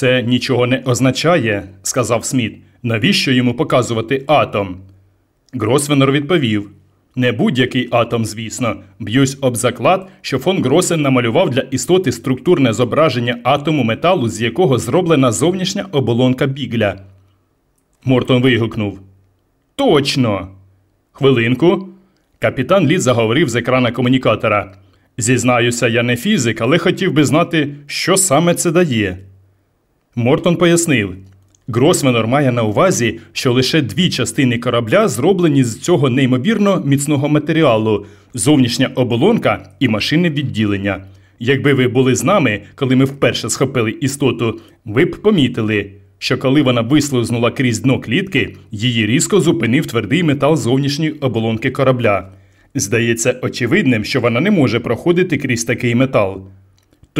Це нічого не означає, сказав Сміт. Навіщо йому показувати атом? Гросвенор відповів: Не будь-який атом, звісно. Б'юсь об заклад, що фон Гросен намалював для істоти структурне зображення атому металу, з якого зроблена зовнішня оболонка бігля. Мортон вигукнув. Точно. Хвилинку. Капітан Літ заговорив з екрана комунікатора. Зізнаюся, я не фізик, але хотів би знати, що саме це дає. Мортон пояснив. Гросвенор має на увазі, що лише дві частини корабля зроблені з цього неймовірно міцного матеріалу зовнішня оболонка і машинне відділення. Якби ви були з нами, коли ми вперше схопили істоту, ви б помітили, що коли вона вислизнула крізь дно клітки, її різко зупинив твердий метал зовнішньої оболонки корабля. Здається очевидним, що вона не може проходити крізь такий метал.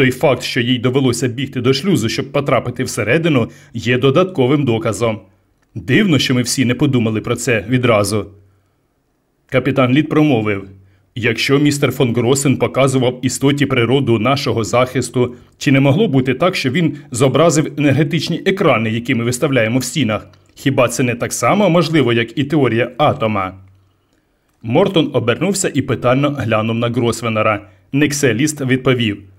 Той факт, що їй довелося бігти до шлюзу, щоб потрапити всередину, є додатковим доказом. Дивно, що ми всі не подумали про це відразу. Капітан Літ промовив якщо містер фон Гросен показував істоті природу нашого захисту, чи не могло бути так, що він зобразив енергетичні екрани, які ми виставляємо в стінах? Хіба це не так само можливо, як і теорія атома? Мортон обернувся і питально глянув на Гросвенера. Некселіст відповів.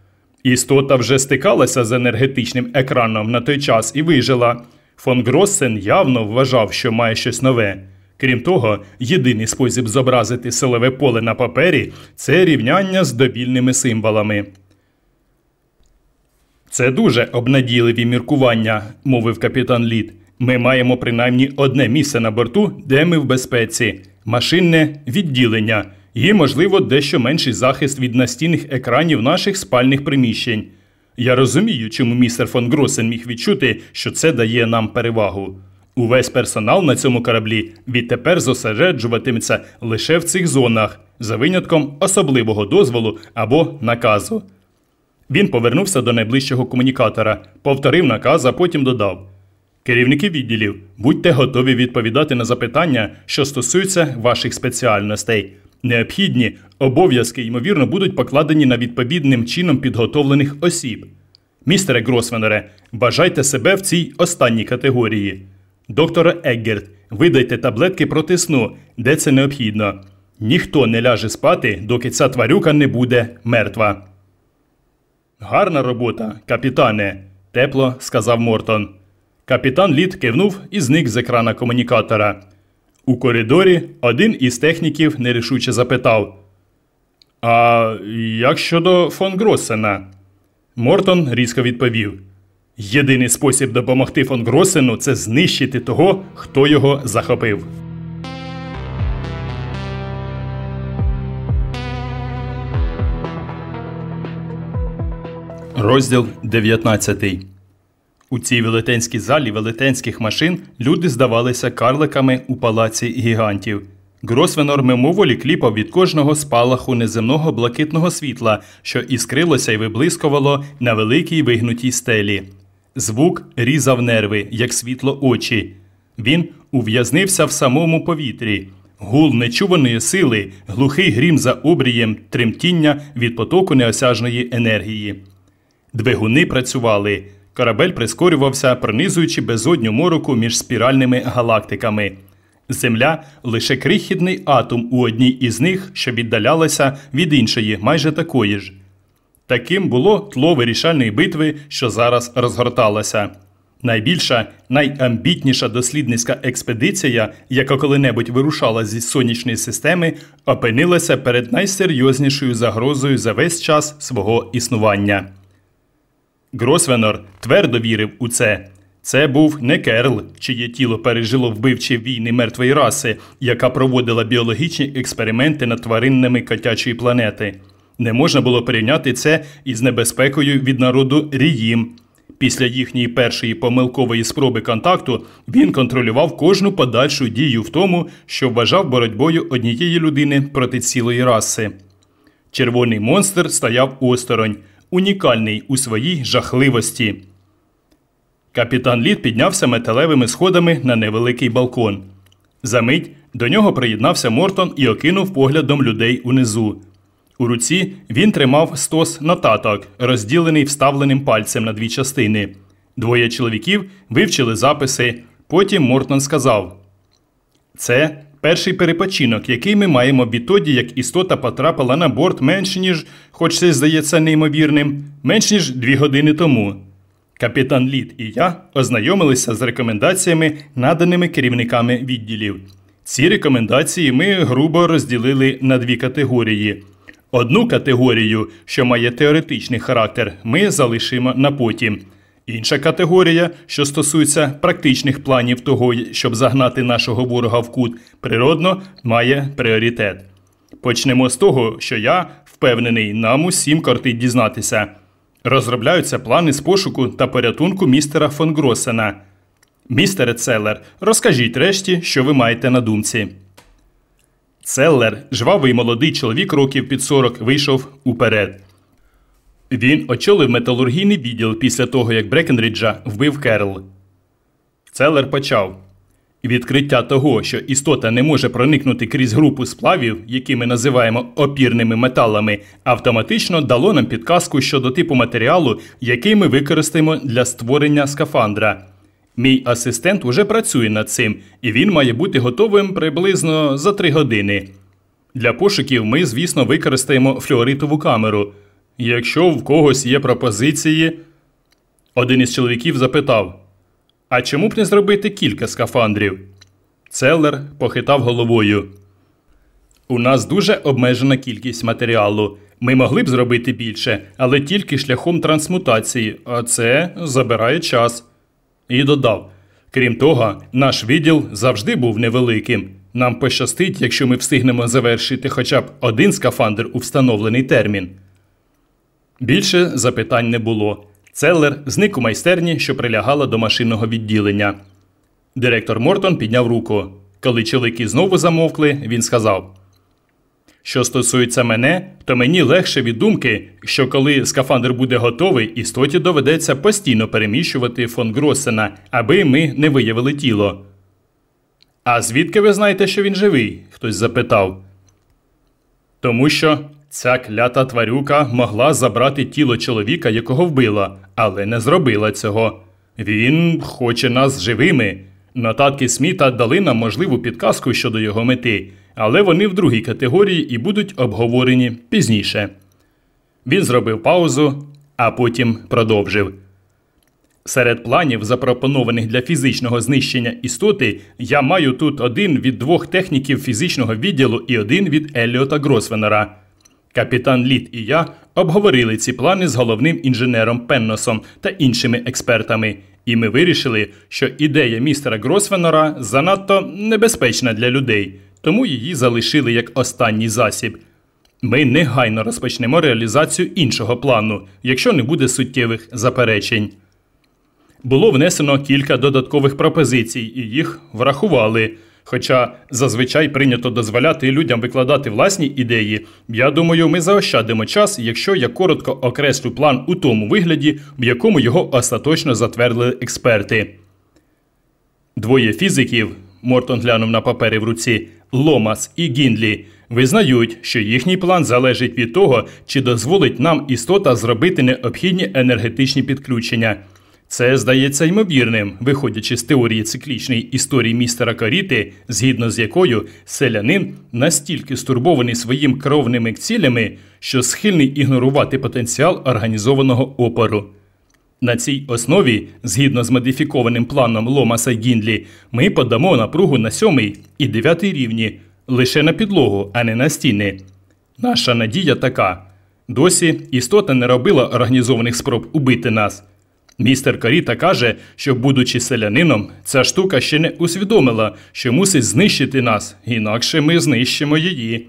Істота вже стикалася з енергетичним екраном на той час і вижила. Фон Гроссен явно вважав, що має щось нове. Крім того, єдиний спосіб зобразити силове поле на папері це рівняння з довільними символами. Це дуже обнадійливі міркування, мовив капітан Лід. Ми маємо принаймні одне місце на борту, де ми в безпеці машинне відділення і, можливо, дещо менший захист від настінних екранів наших спальних приміщень. Я розумію, чому містер фон Гросен міг відчути, що це дає нам перевагу. Увесь персонал на цьому кораблі відтепер зосереджуватиметься лише в цих зонах, за винятком особливого дозволу або наказу. Він повернувся до найближчого комунікатора, повторив наказ, а потім додав: Керівники відділів, будьте готові відповідати на запитання, що стосуються ваших спеціальностей. Необхідні обов'язки, ймовірно, будуть покладені на відповідним чином підготовлених осіб. Містере Гросвенере, бажайте себе в цій останній категорії. Докторе Еггерт, видайте таблетки проти сну, де це необхідно. Ніхто не ляже спати, доки ця тварюка не буде мертва. Гарна робота, капітане, тепло сказав Мортон. Капітан Літ кивнув і зник з екрана комунікатора. У коридорі один із техніків нерішуче запитав: А як щодо фон Гроссена?» Мортон різко відповів: Єдиний спосіб допомогти фон Гросену це знищити того, хто його захопив. Розділ 19 У цій велетенській залі велетенських машин люди здавалися карликами у палаці гігантів. Гросвенор мимоволі кліпав від кожного спалаху неземного блакитного світла, що іскрилося й виблискувало на великій вигнутій стелі. Звук різав нерви, як світло очі. Він ув'язнився в самому повітрі. Гул нечуваної сили, глухий грім за обрієм, тремтіння від потоку неосяжної енергії. Двигуни працювали. Корабель прискорювався, пронизуючи безодню мороку між спіральними галактиками. Земля лише крихітний атом у одній із них, що віддалялася від іншої, майже такої ж. Таким було тло вирішальної битви, що зараз розгорталася. Найбільша, найамбітніша дослідницька експедиція, яка коли-небудь вирушала зі сонячної системи, опинилася перед найсерйознішою загрозою за весь час свого існування. Гросвенор твердо вірив у це. Це був не Керл, чиє тіло пережило вбивчі війни мертвої раси, яка проводила біологічні експерименти над тваринними котячої планети. Не можна було порівняти це із небезпекою від народу Ріїм. Після їхньої першої помилкової спроби контакту він контролював кожну подальшу дію в тому, що вважав боротьбою однієї людини проти цілої раси. Червоний монстр стояв осторонь, унікальний у своїй жахливості. Капітан Лід піднявся металевими сходами на невеликий балкон. Замить до нього приєднався Мортон і окинув поглядом людей унизу. У руці він тримав стос нотаток, розділений вставленим пальцем на дві частини. Двоє чоловіків вивчили записи. Потім Мортон сказав: Це перший перепочинок, який ми маємо відтоді, як істота потрапила на борт менш ніж, хоч це здається неймовірним, менш ніж дві години тому. Капітан Лід і я ознайомилися з рекомендаціями, наданими керівниками відділів. Ці рекомендації ми грубо розділили на дві категорії. Одну категорію, що має теоретичний характер, ми залишимо на потім. Інша категорія, що стосується практичних планів того, щоб загнати нашого ворога в кут, природно має пріоритет. Почнемо з того, що я впевнений, нам усім кортить дізнатися. Розробляються плани з пошуку та порятунку містера фон Гросена. Містере Целлер, розкажіть решті, що ви маєте на думці. Целлер, жвавий молодий чоловік років під 40, вийшов уперед. Він очолив металургійний відділ після того, як Брекенріджа вбив Керл. Целлер почав. Відкриття того, що істота не може проникнути крізь групу сплавів, які ми називаємо опірними металами, автоматично дало нам підказку щодо типу матеріалу, який ми використаємо для створення скафандра. Мій асистент уже працює над цим, і він має бути готовим приблизно за три години. Для пошуків ми, звісно, використаємо флюоритову камеру. Якщо в когось є пропозиції, один із чоловіків запитав: А чому б не зробити кілька скафандрів? Целлер похитав головою. У нас дуже обмежена кількість матеріалу. Ми могли б зробити більше, але тільки шляхом трансмутації, а це забирає час. І додав: крім того, наш відділ завжди був невеликим. Нам пощастить, якщо ми встигнемо завершити хоча б один скафандр у встановлений термін. Більше запитань не було. Целлер зник у майстерні, що прилягала до машинного відділення. Директор Мортон підняв руку. Коли чоловіки знову замовкли, він сказав: Що стосується мене, то мені легше від думки, що коли скафандр буде готовий, істоті доведеться постійно переміщувати фон Гроссена, аби ми не виявили тіло. А звідки ви знаєте, що він живий? хтось запитав. Тому що ця клята тварюка могла забрати тіло чоловіка, якого вбила, але не зробила цього. Він хоче нас живими. Нотатки Сміта дали нам можливу підказку щодо його мети, але вони в другій категорії і будуть обговорені пізніше. Він зробив паузу, а потім продовжив. Серед планів, запропонованих для фізичного знищення істоти, я маю тут один від двох техніків фізичного відділу і один від Елліота Гросвенера. Капітан Літ і я обговорили ці плани з головним інженером Пенносом та іншими експертами, і ми вирішили, що ідея містера Гросвенера занадто небезпечна для людей, тому її залишили як останній засіб. Ми негайно розпочнемо реалізацію іншого плану, якщо не буде суттєвих заперечень. Було внесено кілька додаткових пропозицій, і їх врахували. Хоча зазвичай прийнято дозволяти людям викладати власні ідеї, я думаю, ми заощадимо час, якщо я коротко окреслю план у тому вигляді, в якому його остаточно затвердили експерти. Двоє фізиків, Мортон глянув на папери в руці, Ломас і Гіндлі, визнають, що їхній план залежить від того, чи дозволить нам істота зробити необхідні енергетичні підключення. Це здається ймовірним, виходячи з теорії циклічної історії містера Каріти, згідно з якою селянин настільки стурбований своїм кровними цілями, що схильний ігнорувати потенціал організованого опору. На цій основі, згідно з модифікованим планом Ломаса Гіндлі, ми подамо напругу на сьомий і дев'ятий рівні лише на підлогу, а не на стіни. Наша надія така: досі істота не робила організованих спроб убити нас. Містер Каріта каже, що, будучи селянином, ця штука ще не усвідомила, що мусить знищити нас, інакше ми знищимо її.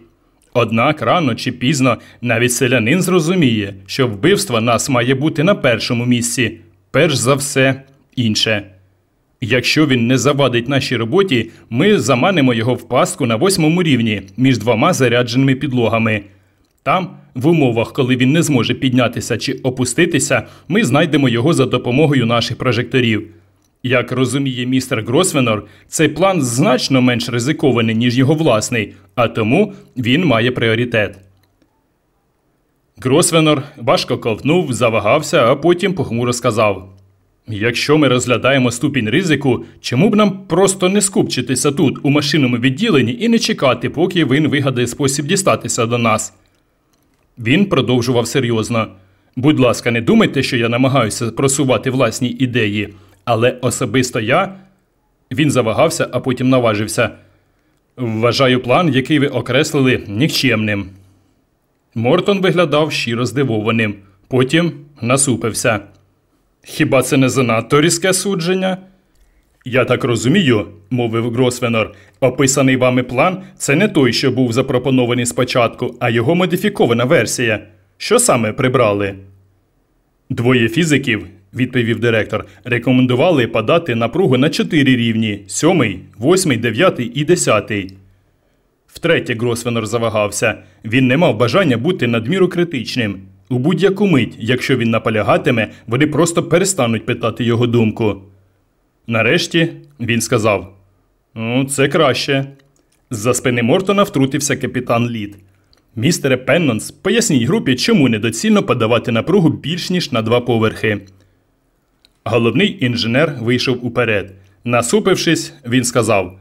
Однак рано чи пізно навіть селянин зрозуміє, що вбивство нас має бути на першому місці, перш за все інше. Якщо він не завадить нашій роботі, ми заманимо його в пастку на восьмому рівні між двома зарядженими підлогами. Там, в умовах, коли він не зможе піднятися чи опуститися, ми знайдемо його за допомогою наших прожекторів. Як розуміє містер Гросвенор, цей план значно менш ризикований, ніж його власний, а тому він має пріоритет. Гросвенор важко ковтнув, завагався, а потім похмуро сказав: Якщо ми розглядаємо ступінь ризику, чому б нам просто не скупчитися тут, у машинному відділенні, і не чекати, поки він вигадає спосіб дістатися до нас? Він продовжував серйозно. Будь ласка, не думайте, що я намагаюся просувати власні ідеї, але особисто я. Він завагався, а потім наважився. Вважаю план, який ви окреслили, нікчемним. Мортон виглядав щиро здивованим, потім насупився. Хіба це не занадто різке судження? Я так розумію, мовив Гросвенор, описаний вами план це не той, що був запропонований спочатку, а його модифікована версія. Що саме прибрали? Двоє фізиків, відповів директор, рекомендували подати напругу на чотири рівні: сьомий, восьмий, дев'ятий і десятий. Втретє, Гросвенор завагався. Він не мав бажання бути надміру критичним. У будь-яку мить, якщо він наполягатиме, вони просто перестануть питати його думку. Нарешті він сказав: Ну, це краще. З-за спини Мортона втрутився капітан Лід. Містере Пеннонс, поясніть групі, чому недоцільно подавати напругу більш ніж на два поверхи. Головний інженер вийшов уперед. Насупившись, він сказав: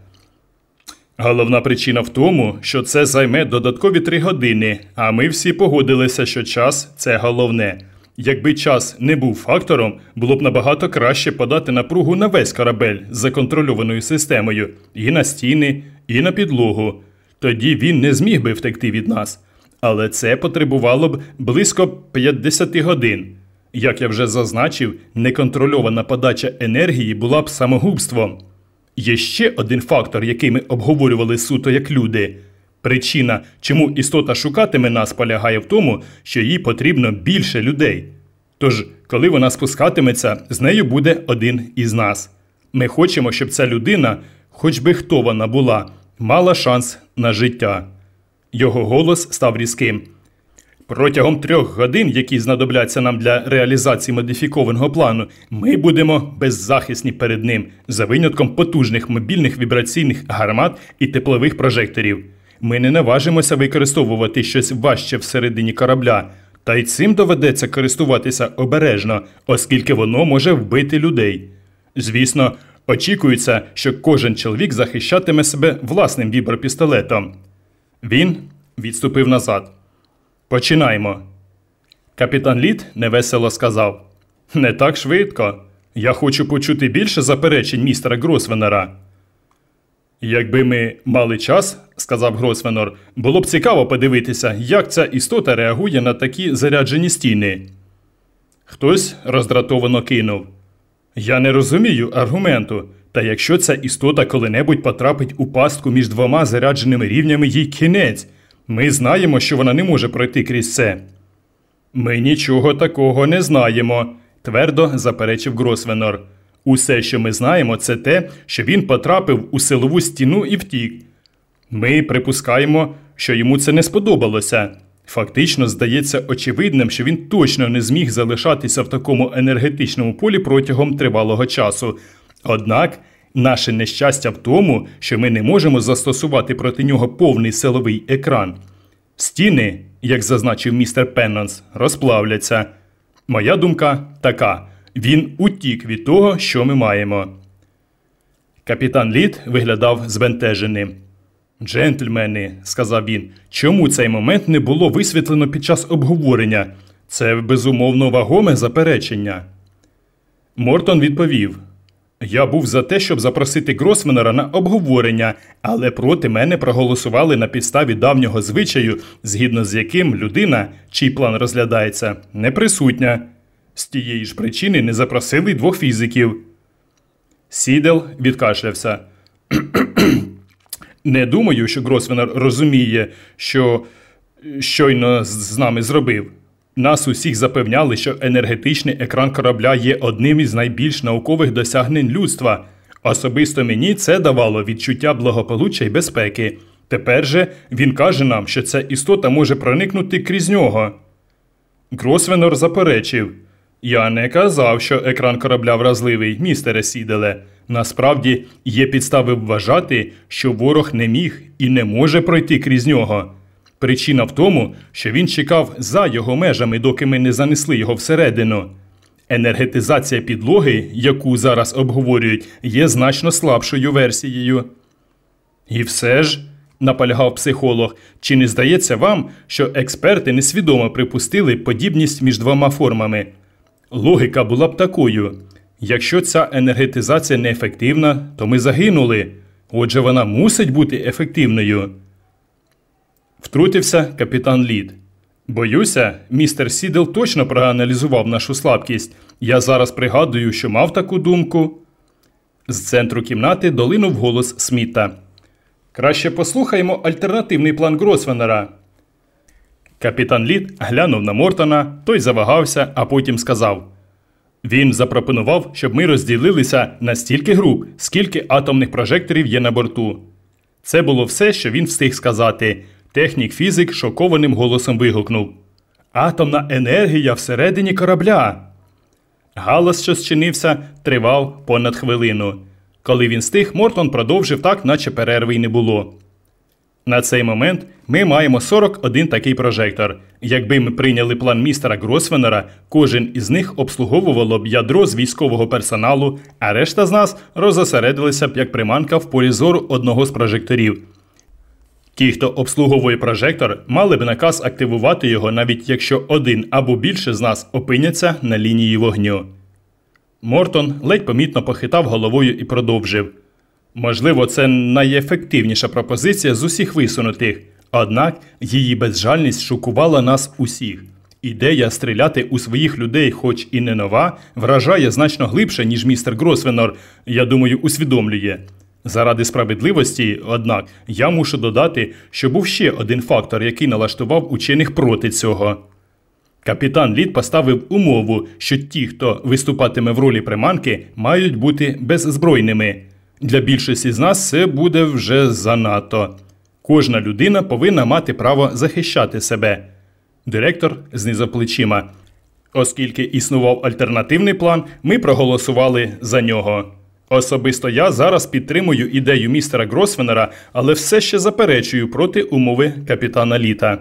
Головна причина в тому, що це займе додаткові три години, а ми всі погодилися, що час це головне. Якби час не був фактором, було б набагато краще подати напругу на весь корабель з законтрольованою системою, і на стіни, і на підлогу. Тоді він не зміг би втекти від нас. Але це потребувало б близько 50 годин. Як я вже зазначив, неконтрольована подача енергії була б самогубством. Є ще один фактор, який ми обговорювали суто як люди. Причина, чому істота шукатиме нас, полягає в тому, що їй потрібно більше людей. Тож, коли вона спускатиметься, з нею буде один із нас. Ми хочемо, щоб ця людина, хоч би хто вона була, мала шанс на життя. Його голос став різким. Протягом трьох годин, які знадобляться нам для реалізації модифікованого плану, ми будемо беззахисні перед ним, за винятком потужних мобільних вібраційних гармат і теплових прожекторів. Ми не наважимося використовувати щось важче всередині корабля, та й цим доведеться користуватися обережно, оскільки воно може вбити людей. Звісно, очікується, що кожен чоловік захищатиме себе власним вібропістолетом. Він відступив назад. Починаємо. Капітан Літ невесело сказав: Не так швидко. Я хочу почути більше заперечень містера Гросвенера. Якби ми мали час, сказав Гросвенор, було б цікаво подивитися, як ця істота реагує на такі заряджені стіни. Хтось роздратовано кинув. Я не розумію аргументу. Та якщо ця істота коли-небудь потрапить у пастку між двома зарядженими рівнями їй кінець, ми знаємо, що вона не може пройти крізь це. Ми нічого такого не знаємо, твердо заперечив Гросвенор. Усе, що ми знаємо, це те, що він потрапив у силову стіну і втік. Ми припускаємо, що йому це не сподобалося. Фактично, здається очевидним, що він точно не зміг залишатися в такому енергетичному полі протягом тривалого часу. Однак наше нещастя в тому, що ми не можемо застосувати проти нього повний силовий екран. Стіни, як зазначив містер Пеннонс, розплавляться. Моя думка така: він утік від того, що ми маємо. Капітан Літ виглядав збентеженим. Джентльмени, сказав він, чому цей момент не було висвітлено під час обговорення? Це безумовно вагоме заперечення. Мортон відповів: Я був за те, щоб запросити Гросвенера на обговорення, але проти мене проголосували на підставі давнього звичаю, згідно з яким людина, чий план розглядається, не присутня. З тієї ж причини не запросили двох фізиків. Сідел відкашлявся. Не думаю, що Гросвенер розуміє, що щойно з нами зробив. Нас усіх запевняли, що енергетичний екран корабля є одним із найбільш наукових досягнень людства. Особисто мені це давало відчуття благополуччя і безпеки. Тепер же він каже нам, що ця істота може проникнути крізь нього. Гросвенор заперечив. Я не казав, що екран корабля вразливий, містере Сіделе. Насправді є підстави вважати, що ворог не міг і не може пройти крізь нього. Причина в тому, що він чекав за його межами, доки ми не занесли його всередину. Енергетизація підлоги, яку зараз обговорюють, є значно слабшою версією. І все ж, наполягав психолог, чи не здається вам, що експерти несвідомо припустили подібність між двома формами? Логіка була б такою: якщо ця енергетизація неефективна, то ми загинули. Отже, вона мусить бути ефективною. Втрутився капітан Лід. Боюся, містер Сідел точно проаналізував нашу слабкість. Я зараз пригадую, що мав таку думку. З центру кімнати долинув голос Сміта. Краще послухаймо альтернативний план Гросвенера. Капітан Лід глянув на Мортона, той завагався, а потім сказав: Він запропонував, щоб ми розділилися на стільки груп, скільки атомних прожекторів є на борту. Це було все, що він встиг сказати. Технік фізик шокованим голосом вигукнув: Атомна енергія всередині корабля. Галас, що зчинився, тривав понад хвилину. Коли він стих, Мортон продовжив так, наче перерви й не було. На цей момент ми маємо 41 такий прожектор. Якби ми прийняли план містера Гросвенера, кожен із них обслуговувало б ядро з військового персоналу, а решта з нас розосередилися б як приманка в полі зору одного з прожекторів. Ті, хто обслуговує прожектор, мали б наказ активувати його, навіть якщо один або більше з нас опиняться на лінії вогню. Мортон ледь помітно похитав головою і продовжив. Можливо, це найефективніша пропозиція з усіх висунутих, однак її безжальність шокувала нас усіх. Ідея стріляти у своїх людей, хоч і не нова, вражає значно глибше, ніж містер Гросвенор, я думаю, усвідомлює. Заради справедливості, однак, я мушу додати, що був ще один фактор, який налаштував учених проти цього. Капітан Лід поставив умову, що ті, хто виступатиме в ролі приманки, мають бути беззбройними. Для більшості з нас це буде вже занадто. Кожна людина повинна мати право захищати себе. Директор знизав плечима. Оскільки існував альтернативний план, ми проголосували за нього. Особисто я зараз підтримую ідею містера Гросвенера, але все ще заперечую проти умови капітана Літа.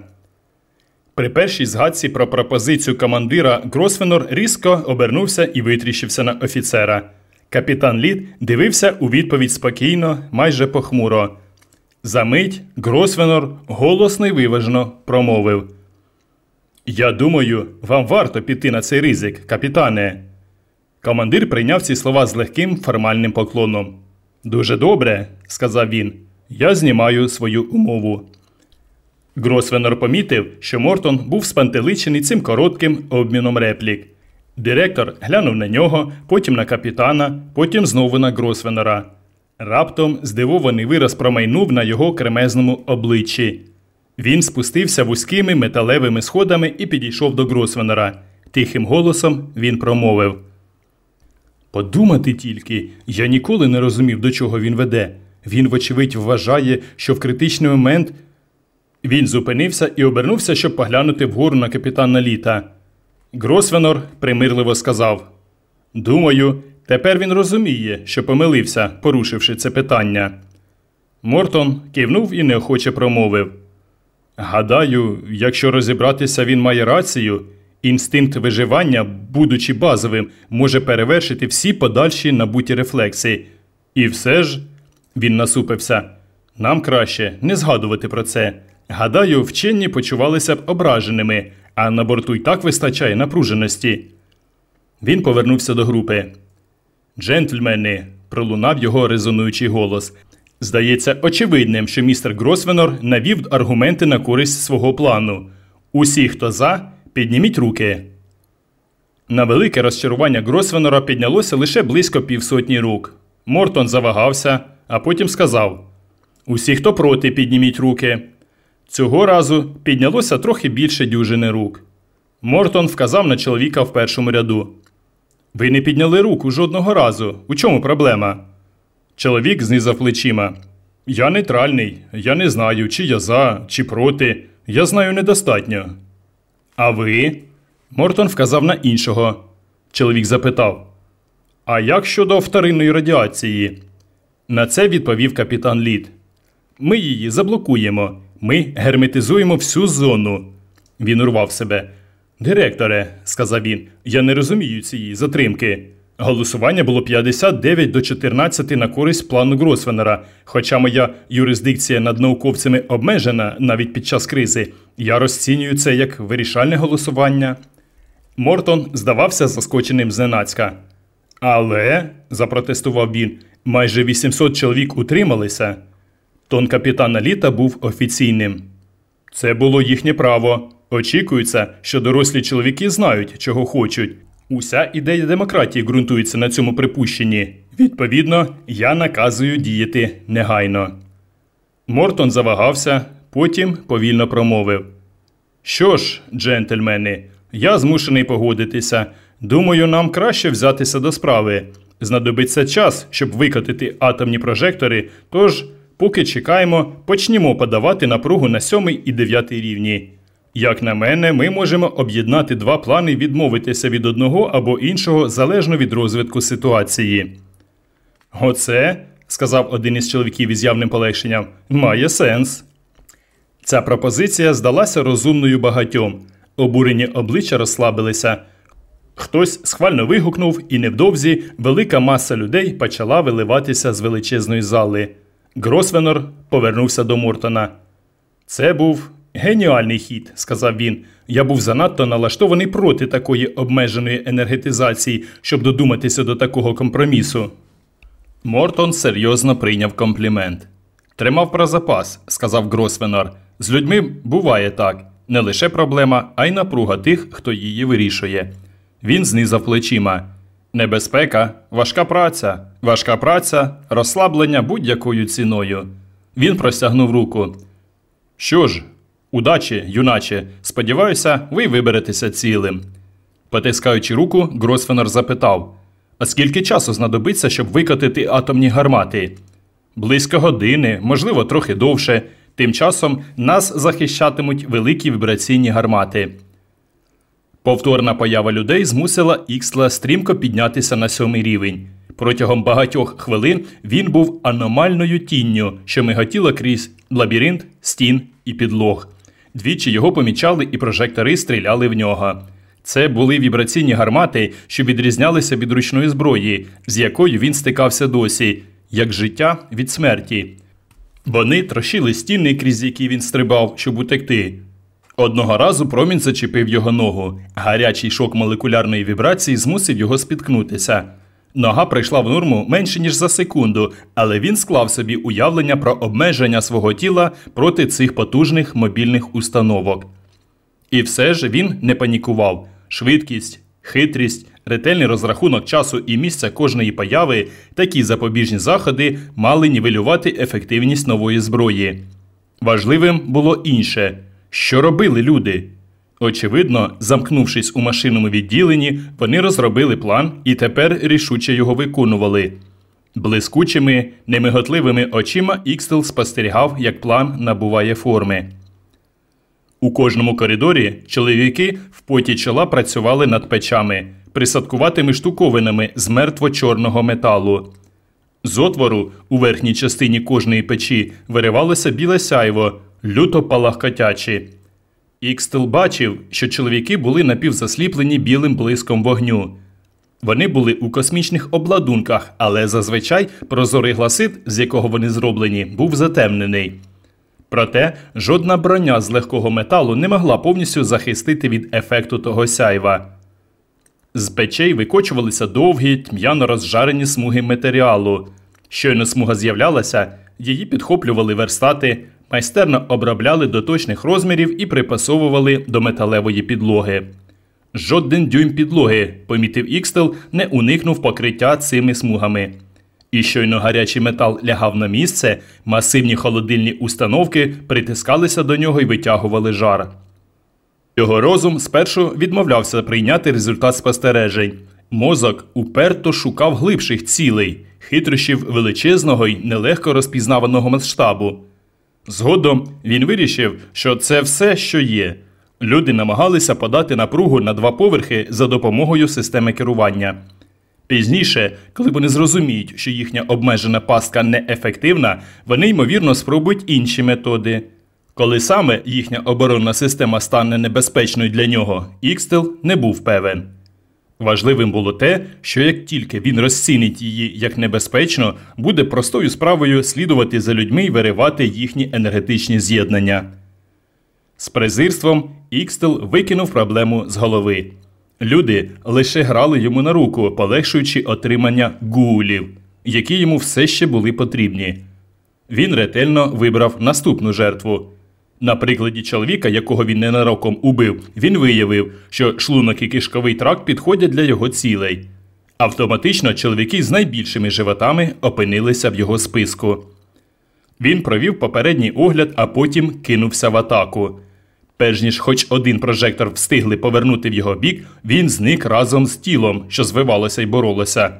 При першій згадці про пропозицію командира Гросвенор різко обернувся і витріщився на офіцера. Капітан Літ дивився у відповідь спокійно, майже похмуро. Замить Гросвенор голосно й виважно промовив: Я думаю, вам варто піти на цей ризик, капітане. Командир прийняв ці слова з легким формальним поклоном. Дуже добре, сказав він. Я знімаю свою умову. Гросвенор помітив, що Мортон був спантеличений цим коротким обміном реплік. Директор глянув на нього, потім на капітана, потім знову на Гросвенора. Раптом здивований вираз промайнув на його кремезному обличчі. Він спустився вузькими металевими сходами і підійшов до Гросвенора. Тихим голосом він промовив. Подумати тільки, я ніколи не розумів, до чого він веде. Він, вочевидь, вважає, що в критичний момент він зупинився і обернувся, щоб поглянути вгору на капітана літа. Гросвенор примирливо сказав: Думаю, тепер він розуміє, що помилився, порушивши це питання. Мортон кивнув і неохоче промовив: Гадаю, якщо розібратися, він має рацію. Інстинкт виживання, будучи базовим, може перевершити всі подальші набуті рефлекси. І все ж, він насупився, нам краще не згадувати про це. Гадаю, вчені почувалися б ображеними, а на борту й так вистачає напруженості. Він повернувся до групи. Джентльмени, пролунав його резонуючий голос. Здається, очевидним, що містер Гросвенор навів аргументи на користь свого плану. Усі, хто за, підніміть руки. На велике розчарування Гросвенора піднялося лише близько півсотні рук. Мортон завагався, а потім сказав: Усі, хто проти, підніміть руки. Цього разу піднялося трохи більше дюжини рук. Мортон вказав на чоловіка в першому ряду. Ви не підняли руку жодного разу. У чому проблема? Чоловік знизав плечима. Я нейтральний. Я не знаю, чи я за, чи проти. Я знаю недостатньо. А ви? Мортон вказав на іншого. Чоловік запитав: А як щодо вторинної радіації? На це відповів капітан Лід. Ми її заблокуємо. Ми герметизуємо всю зону. Він урвав себе. Директоре, сказав він, я не розумію цієї затримки. Голосування було 59 до 14 на користь плану Гросвенера. Хоча моя юрисдикція над науковцями обмежена навіть під час кризи, я розцінюю це як вирішальне голосування. Мортон здавався заскоченим зненацька. Але, запротестував він, майже 800 чоловік утрималися. Тон капітана літа був офіційним. Це було їхнє право. Очікується, що дорослі чоловіки знають, чого хочуть. Уся ідея демократії ґрунтується на цьому припущенні. Відповідно, я наказую діяти негайно. Мортон завагався, потім повільно промовив: Що ж, джентльмени, я змушений погодитися. Думаю, нам краще взятися до справи. Знадобиться час, щоб викотити атомні прожектори, тож, поки чекаємо, почнімо подавати напругу на сьомий і дев'ятий рівні. Як на мене, ми можемо об'єднати два плани відмовитися від одного або іншого залежно від розвитку ситуації. Оце, сказав один із чоловіків із явним полегшенням, має сенс. Ця пропозиція здалася розумною багатьом. Обурені обличчя розслабилися. Хтось схвально вигукнув, і невдовзі велика маса людей почала виливатися з величезної зали. Гросвенор повернувся до Мортона. Це був геніальний хід, сказав він. Я був занадто налаштований проти такої обмеженої енергетизації, щоб додуматися до такого компромісу. Мортон серйозно прийняв комплімент. Тримав про запас, сказав Гросвенор. З людьми буває так. Не лише проблема, а й напруга тих, хто її вирішує. Він знизав плечима. Небезпека, важка праця, важка праця, розслаблення будь-якою ціною. Він простягнув руку. Що ж, удачі, юначе, сподіваюся, ви виберетеся цілим. Потискаючи руку, Гросфенер запитав: А скільки часу знадобиться, щоб викотити атомні гармати? Близько години, можливо, трохи довше. Тим часом нас захищатимуть великі вібраційні гармати. Повторна поява людей змусила Іксла стрімко піднятися на сьомий рівень. Протягом багатьох хвилин він був аномальною тінню, що миготіла крізь лабіринт, стін і підлог. Двічі його помічали і прожектори стріляли в нього. Це були вібраційні гармати, що відрізнялися від ручної зброї, з якою він стикався досі, як життя від смерті. Вони трощили стіни, крізь які він стрибав, щоб утекти. Одного разу промінь зачепив його ногу. Гарячий шок молекулярної вібрації змусив його спіткнутися. Нога прийшла в норму менше ніж за секунду, але він склав собі уявлення про обмеження свого тіла проти цих потужних мобільних установок. І все ж він не панікував. Швидкість, хитрість, ретельний розрахунок часу і місця кожної появи, такі запобіжні заходи мали нівелювати ефективність нової зброї. Важливим було інше, що робили люди. Очевидно, замкнувшись у машинному відділенні, вони розробили план і тепер рішуче його виконували. Блискучими, немиготливими очима Ікстел спостерігав, як план набуває форми. У кожному коридорі чоловіки в поті чола працювали над печами, присадкуватими штуковинами з мертво-чорного металу. З отвору у верхній частині кожної печі виривалося біле сяйво, люто палахкотячі. Ікстел бачив, що чоловіки були напівзасліплені білим блиском вогню. Вони були у космічних обладунках, але зазвичай прозорий гласит, з якого вони зроблені, був затемнений. Проте жодна броня з легкого металу не могла повністю захистити від ефекту того сяйва. З печей викочувалися довгі, тьмяно розжарені смуги матеріалу. Щойно смуга з'являлася, її підхоплювали верстати, майстерно обробляли до точних розмірів і припасовували до металевої підлоги. Жоден дюйм підлоги, помітив Ікстел, не уникнув покриття цими смугами. І щойно гарячий метал лягав на місце, масивні холодильні установки притискалися до нього і витягували жар. Його розум спершу відмовлявся прийняти результат спостережень. Мозок уперто шукав глибших цілей, хитрощів величезного й нелегко розпізнаваного масштабу. Згодом він вирішив, що це все, що є. Люди намагалися подати напругу на два поверхи за допомогою системи керування. Пізніше, коли вони зрозуміють, що їхня обмежена пастка неефективна, вони ймовірно спробують інші методи. Коли саме їхня оборонна система стане небезпечною для нього, Ікстел не був певен. Важливим було те, що як тільки він розцінить її як небезпечно, буде простою справою слідувати за людьми і виривати їхні енергетичні з'єднання. З презирством Ікстел викинув проблему з голови. Люди лише грали йому на руку, полегшуючи отримання гулів, які йому все ще були потрібні. Він ретельно вибрав наступну жертву. На прикладі чоловіка, якого він ненароком убив, він виявив, що шлунок і кишковий тракт підходять для його цілей. Автоматично чоловіки з найбільшими животами опинилися в його списку. Він провів попередній огляд, а потім кинувся в атаку. Перш ніж хоч один прожектор встигли повернути в його бік, він зник разом з тілом, що звивалося й боролося.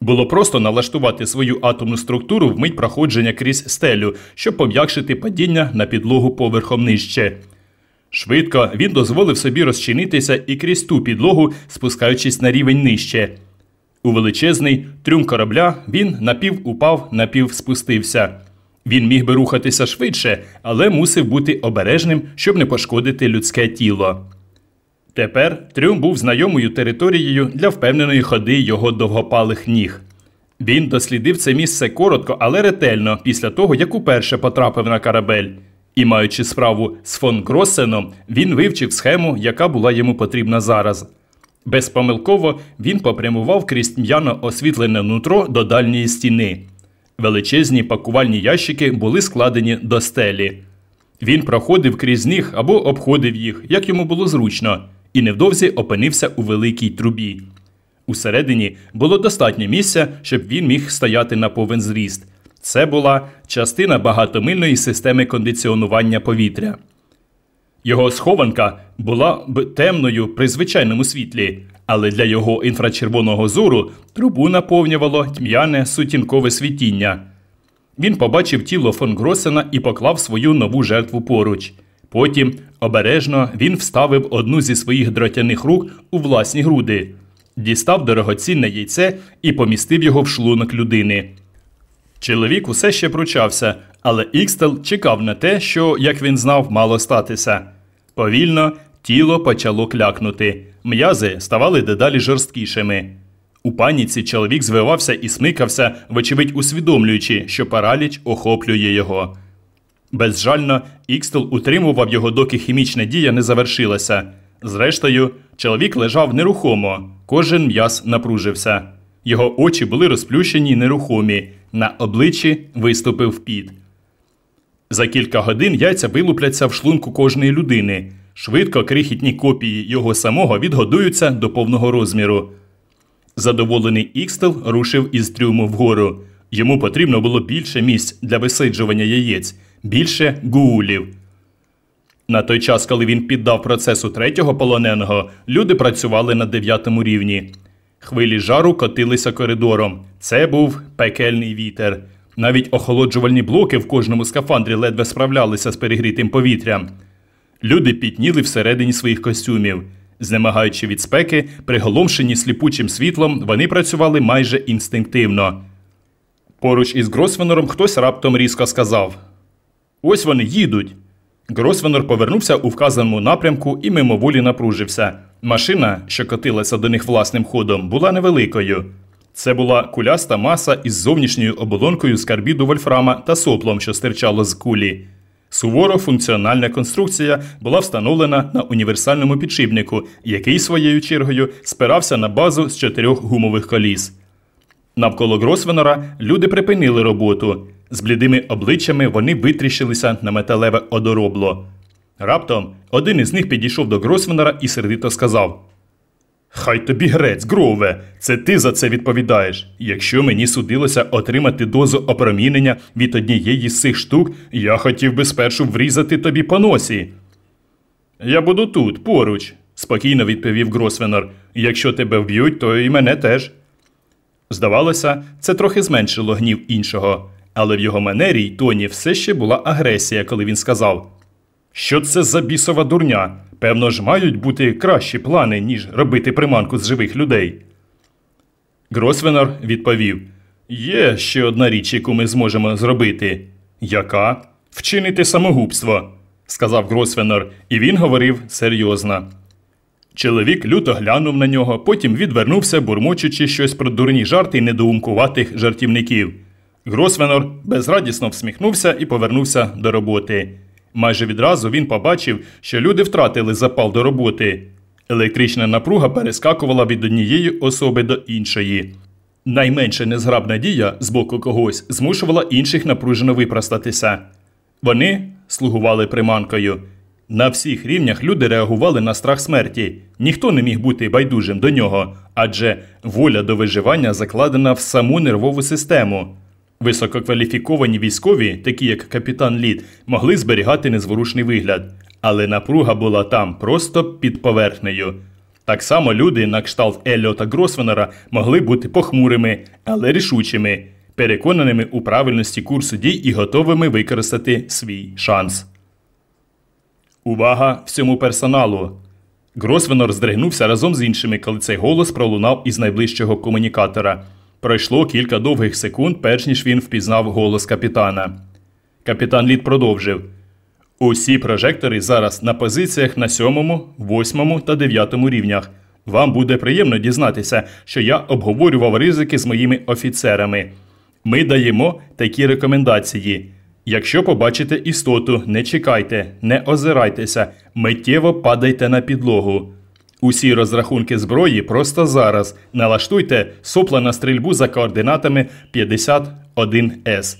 Було просто налаштувати свою атомну структуру в мить проходження крізь стелю, щоб пом'якшити падіння на підлогу поверхом нижче. Швидко він дозволив собі розчинитися і крізь ту підлогу, спускаючись на рівень нижче. У величезний трюм корабля він напів упав, напів спустився. Він міг би рухатися швидше, але мусив бути обережним, щоб не пошкодити людське тіло. Тепер трюм був знайомою територією для впевненої ходи його довгопалих ніг. Він дослідив це місце коротко, але ретельно після того, як уперше потрапив на корабель. І, маючи справу з фон Гроссеном, він вивчив схему, яка була йому потрібна зараз. Безпомилково він попрямував крізь тьмяно освітлене нутро до дальньої стіни. Величезні пакувальні ящики були складені до стелі. Він проходив крізь них або обходив їх, як йому було зручно, і невдовзі опинився у великій трубі. Усередині було достатньо місця, щоб він міг стояти на повен зріст. Це була частина багатомильної системи кондиціонування повітря. Його схованка була б темною при звичайному світлі, але для його інфрачервоного зору трубу наповнювало тьмяне сутінкове світіння. Він побачив тіло фон Гросена і поклав свою нову жертву поруч. Потім, обережно, він вставив одну зі своїх дротяних рук у власні груди, дістав дорогоцінне яйце і помістив його в шлунок людини. Чоловік усе ще пручався, але Ікстел чекав на те, що, як він знав, мало статися. Повільно тіло почало клякнути, м'язи ставали дедалі жорсткішими. У паніці чоловік звивався і смикався, вочевидь усвідомлюючи, що параліч охоплює його. Безжально, Ікстел утримував його, доки хімічна дія не завершилася. Зрештою, чоловік лежав нерухомо, кожен м'яз напружився. Його очі були розплющені й нерухомі, на обличчі виступив піт. За кілька годин яйця вилупляться в шлунку кожної людини. Швидко крихітні копії його самого відгодуються до повного розміру. Задоволений Ікстел рушив із трюму вгору. Йому потрібно було більше місць для висиджування яєць, більше гуулів. На той час, коли він піддав процесу третього полоненого, люди працювали на дев'ятому рівні. Хвилі жару котилися коридором. Це був пекельний вітер. Навіть охолоджувальні блоки в кожному скафандрі ледве справлялися з перегрітим повітрям. Люди пітніли всередині своїх костюмів. Знемагаючи від спеки, приголомшені сліпучим світлом, вони працювали майже інстинктивно. Поруч із Гросвенором хтось раптом різко сказав: Ось вони їдуть. Гросвенор повернувся у вказаному напрямку і мимоволі напружився. Машина, що котилася до них власним ходом, була невеликою. Це була куляста маса із зовнішньою оболонкою з карбіду вольфрама та соплом, що стирчало з кулі. Суворо функціональна конструкція була встановлена на універсальному підшипнику, який своєю чергою спирався на базу з чотирьох гумових коліс. Навколо Гросвенора люди припинили роботу. З блідими обличчями вони витріщилися на металеве одоробло. Раптом один із них підійшов до Гросвенора і сердито сказав: Хай тобі грець, Грове, це ти за це відповідаєш. Якщо мені судилося отримати дозу опромінення від однієї з цих штук, я хотів би спершу врізати тобі по носі. Я буду тут, поруч, спокійно відповів Гросвенор. Якщо тебе вб'ють, то і мене теж. Здавалося, це трохи зменшило гнів іншого, але в його манері й тоні все ще була агресія, коли він сказав: Що це за бісова дурня? Певно ж, мають бути кращі плани, ніж робити приманку з живих людей. Гросвенор відповів: Є ще одна річ, яку ми зможемо зробити. Яка? вчинити самогубство, сказав Гросвенор, і він говорив серйозно. Чоловік люто глянув на нього, потім відвернувся, бурмочучи щось про дурні жарти й недоумкуватих жартівників. Гросвенор безрадісно всміхнувся і повернувся до роботи. Майже відразу він побачив, що люди втратили запал до роботи. Електрична напруга перескакувала від однієї особи до іншої. Найменша незграбна дія з боку когось змушувала інших напружено випростатися. Вони слугували приманкою. На всіх рівнях люди реагували на страх смерті. Ніхто не міг бути байдужим до нього, адже воля до виживання закладена в саму нервову систему. Висококваліфіковані військові, такі як капітан Лід, могли зберігати незворушний вигляд, але напруга була там, просто під поверхнею. Так само люди, на кшталт Елліо та Гросвенера, могли бути похмурими, але рішучими, переконаними у правильності курсу дій і готовими використати свій шанс. Увага всьому персоналу! Гросвенор здригнувся разом з іншими, коли цей голос пролунав із найближчого комунікатора. Пройшло кілька довгих секунд, перш ніж він впізнав голос капітана. Капітан Лід продовжив: Усі прожектори зараз на позиціях на сьомому, восьмому та дев'ятому рівнях. Вам буде приємно дізнатися, що я обговорював ризики з моїми офіцерами. Ми даємо такі рекомендації. Якщо побачите істоту, не чекайте, не озирайтеся, миттєво падайте на підлогу. Усі розрахунки зброї просто зараз налаштуйте сопла на стрільбу за координатами 51С.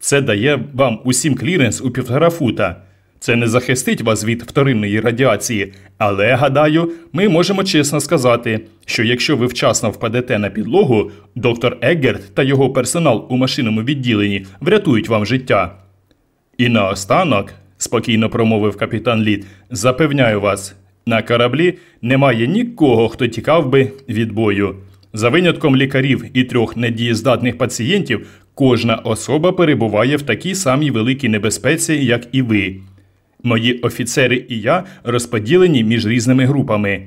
Це дає вам усім кліренс у півтора фута. Це не захистить вас від вторинної радіації, але гадаю, ми можемо чесно сказати, що якщо ви вчасно впадете на підлогу, доктор Еггерт та його персонал у машинному відділенні врятують вам життя. І наостанок, спокійно промовив капітан Лід, запевняю вас, на кораблі немає нікого, хто тікав би від бою. За винятком лікарів і трьох недієздатних пацієнтів, кожна особа перебуває в такій самій великій небезпеці, як і ви. Мої офіцери і я розподілені між різними групами.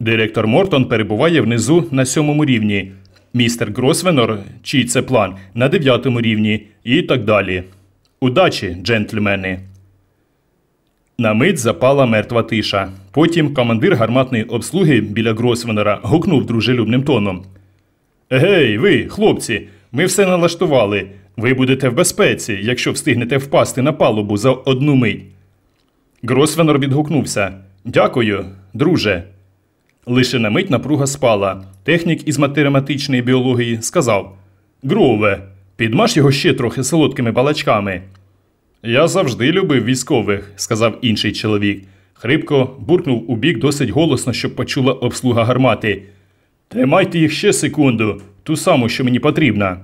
Директор Мортон перебуває внизу на сьомому рівні, містер Гросвенор, чий це план, на дев'ятому рівні і так далі. Удачі, джентльмени! На мить запала мертва тиша. Потім командир гарматної обслуги біля Гросвенера гукнув дружелюбним тоном. Гей, ви, хлопці, ми все налаштували. Ви будете в безпеці, якщо встигнете впасти на палубу за одну мить. Гросвенор відгукнувся. Дякую, друже. Лише на мить напруга спала. Технік із математичної біології сказав Грове, підмаш його ще трохи солодкими балачками. Я завжди любив військових, сказав інший чоловік. Хрипко буркнув у бік досить голосно, щоб почула обслуга гармати. Тримайте їх ще секунду, ту саму, що мені потрібна.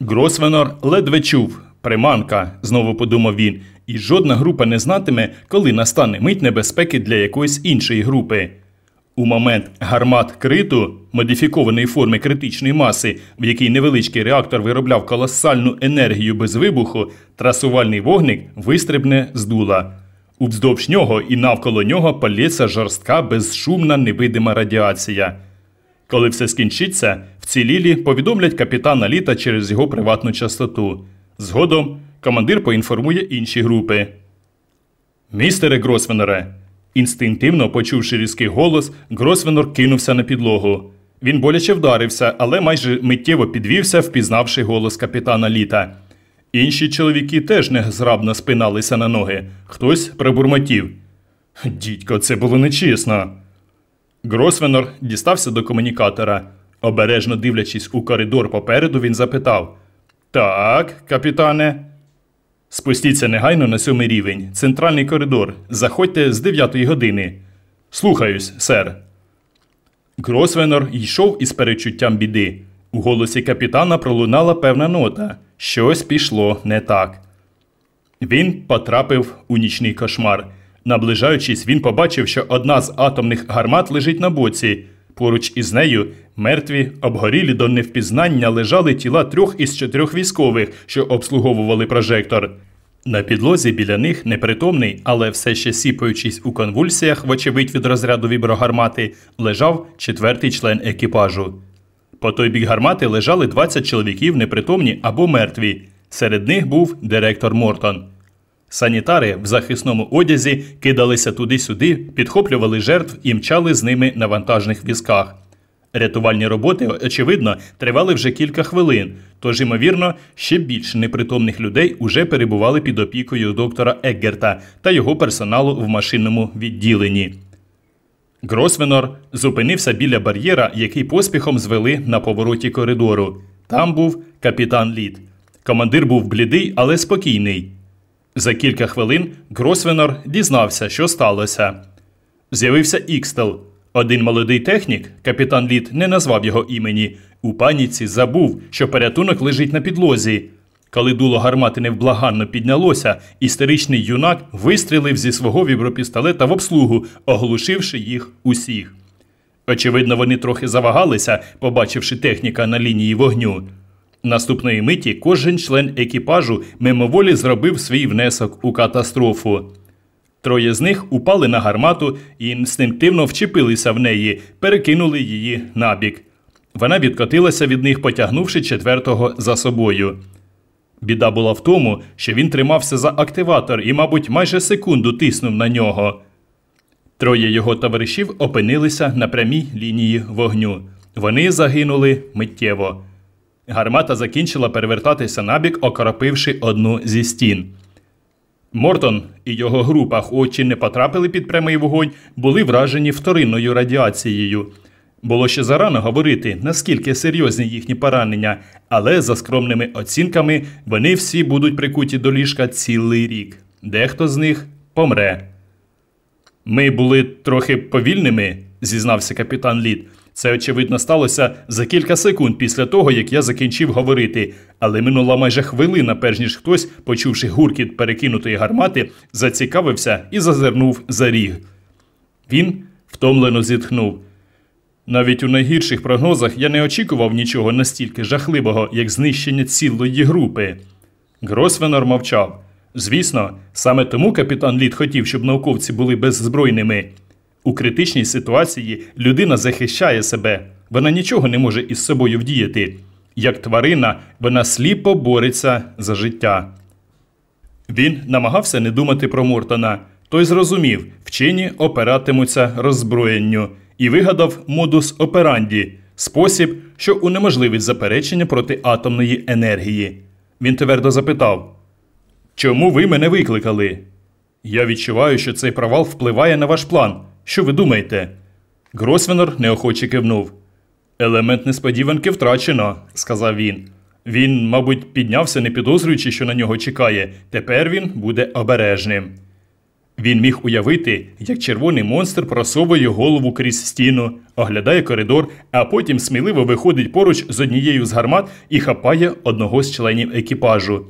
Гросвенор ледве чув. Приманка, знову подумав він, і жодна група не знатиме, коли настане мить небезпеки для якоїсь іншої групи. У момент гармат криту, модифікованої форми критичної маси, в якій невеличкий реактор виробляв колосальну енергію без вибуху, трасувальний вогник вистрибне з дула. Уздовж нього і навколо нього палється жорстка, безшумна невидима радіація. Коли все скінчиться, вцілілі повідомлять капітана літа через його приватну частоту. Згодом командир поінформує інші групи. Містере Гросвенере, інстинктивно почувши різкий голос, Гросвенор кинувся на підлогу. Він боляче вдарився, але майже миттєво підвівся, впізнавши голос капітана літа. Інші чоловіки теж незграбно спиналися на ноги. Хтось пробурмотів. Дідько, це було нечесно. Гросвенор дістався до комунікатора. Обережно дивлячись у коридор попереду, він запитав: Так, капітане. Спустіться негайно на сьомий рівень, центральний коридор. Заходьте з дев'ятої години. Слухаюсь, сер. Гросвенор йшов із перечуттям біди. У голосі капітана пролунала певна нота. Щось пішло не так. Він потрапив у нічний кошмар. Наближаючись, він побачив, що одна з атомних гармат лежить на боці. Поруч із нею мертві, обгорілі до невпізнання лежали тіла трьох із чотирьох військових, що обслуговували прожектор. На підлозі біля них непритомний, але все ще сіпаючись у конвульсіях, вочевидь від розряду віброгармати, лежав четвертий член екіпажу. По той бік гармати лежали 20 чоловіків непритомні або мертві. Серед них був директор Мортон. Санітари в захисному одязі кидалися туди-сюди, підхоплювали жертв і мчали з ними на вантажних візках. Рятувальні роботи, очевидно, тривали вже кілька хвилин, тож, ймовірно, ще більше непритомних людей уже перебували під опікою доктора Еггерта та його персоналу в машинному відділенні. Гросвенор зупинився біля бар'єра, який поспіхом звели на повороті коридору. Там був капітан Лід. Командир був блідий, але спокійний. За кілька хвилин Гросвенор дізнався, що сталося. З'явився Ікстел. Один молодий технік, капітан Лід не назвав його імені, у паніці забув, що порятунок лежить на підлозі. Коли дуло гармати невблаганно піднялося, істеричний юнак вистрілив зі свого вібропістолета в обслугу, оглушивши їх усіх. Очевидно, вони трохи завагалися, побачивши техніка на лінії вогню. Наступної миті кожен член екіпажу мимоволі зробив свій внесок у катастрофу. Троє з них упали на гармату і інстинктивно вчепилися в неї, перекинули її набік. Вона відкотилася від них, потягнувши четвертого за собою. Біда була в тому, що він тримався за активатор і, мабуть, майже секунду тиснув на нього. Троє його товаришів опинилися на прямій лінії вогню. Вони загинули миттєво. Гармата закінчила перевертатися набік, окропивши одну зі стін. Мортон і його група, хоч не потрапили під прямий вогонь, були вражені вторинною радіацією. Було ще зарано говорити, наскільки серйозні їхні поранення, але за скромними оцінками вони всі будуть прикуті до ліжка цілий рік. Дехто з них помре. Ми були трохи повільними, зізнався капітан Лід. Це, очевидно, сталося за кілька секунд після того, як я закінчив говорити, але минула майже хвилина, перш ніж хтось, почувши гуркіт перекинутої гармати, зацікавився і зазирнув за ріг. Він втомлено зітхнув. Навіть у найгірших прогнозах я не очікував нічого настільки жахливого, як знищення цілої групи. Гросвенор мовчав. Звісно, саме тому капітан Лід хотів, щоб науковці були беззбройними. У критичній ситуації людина захищає себе, вона нічого не може із собою вдіяти. Як тварина, вона сліпо бореться за життя. Він намагався не думати про Мортона. Той зрозумів, вчені опиратимуться роззброєнню і вигадав модус операнді спосіб, що унеможливить заперечення проти атомної енергії. Він твердо запитав: Чому ви мене викликали? Я відчуваю, що цей провал впливає на ваш план. Що ви думаєте? Гросвенор неохоче кивнув. Елемент несподіванки втрачено, сказав він. Він, мабуть, піднявся, не підозрюючи, що на нього чекає. Тепер він буде обережним. Він міг уявити, як червоний монстр просовує голову крізь стіну, оглядає коридор, а потім сміливо виходить поруч з однією з гармат і хапає одного з членів екіпажу.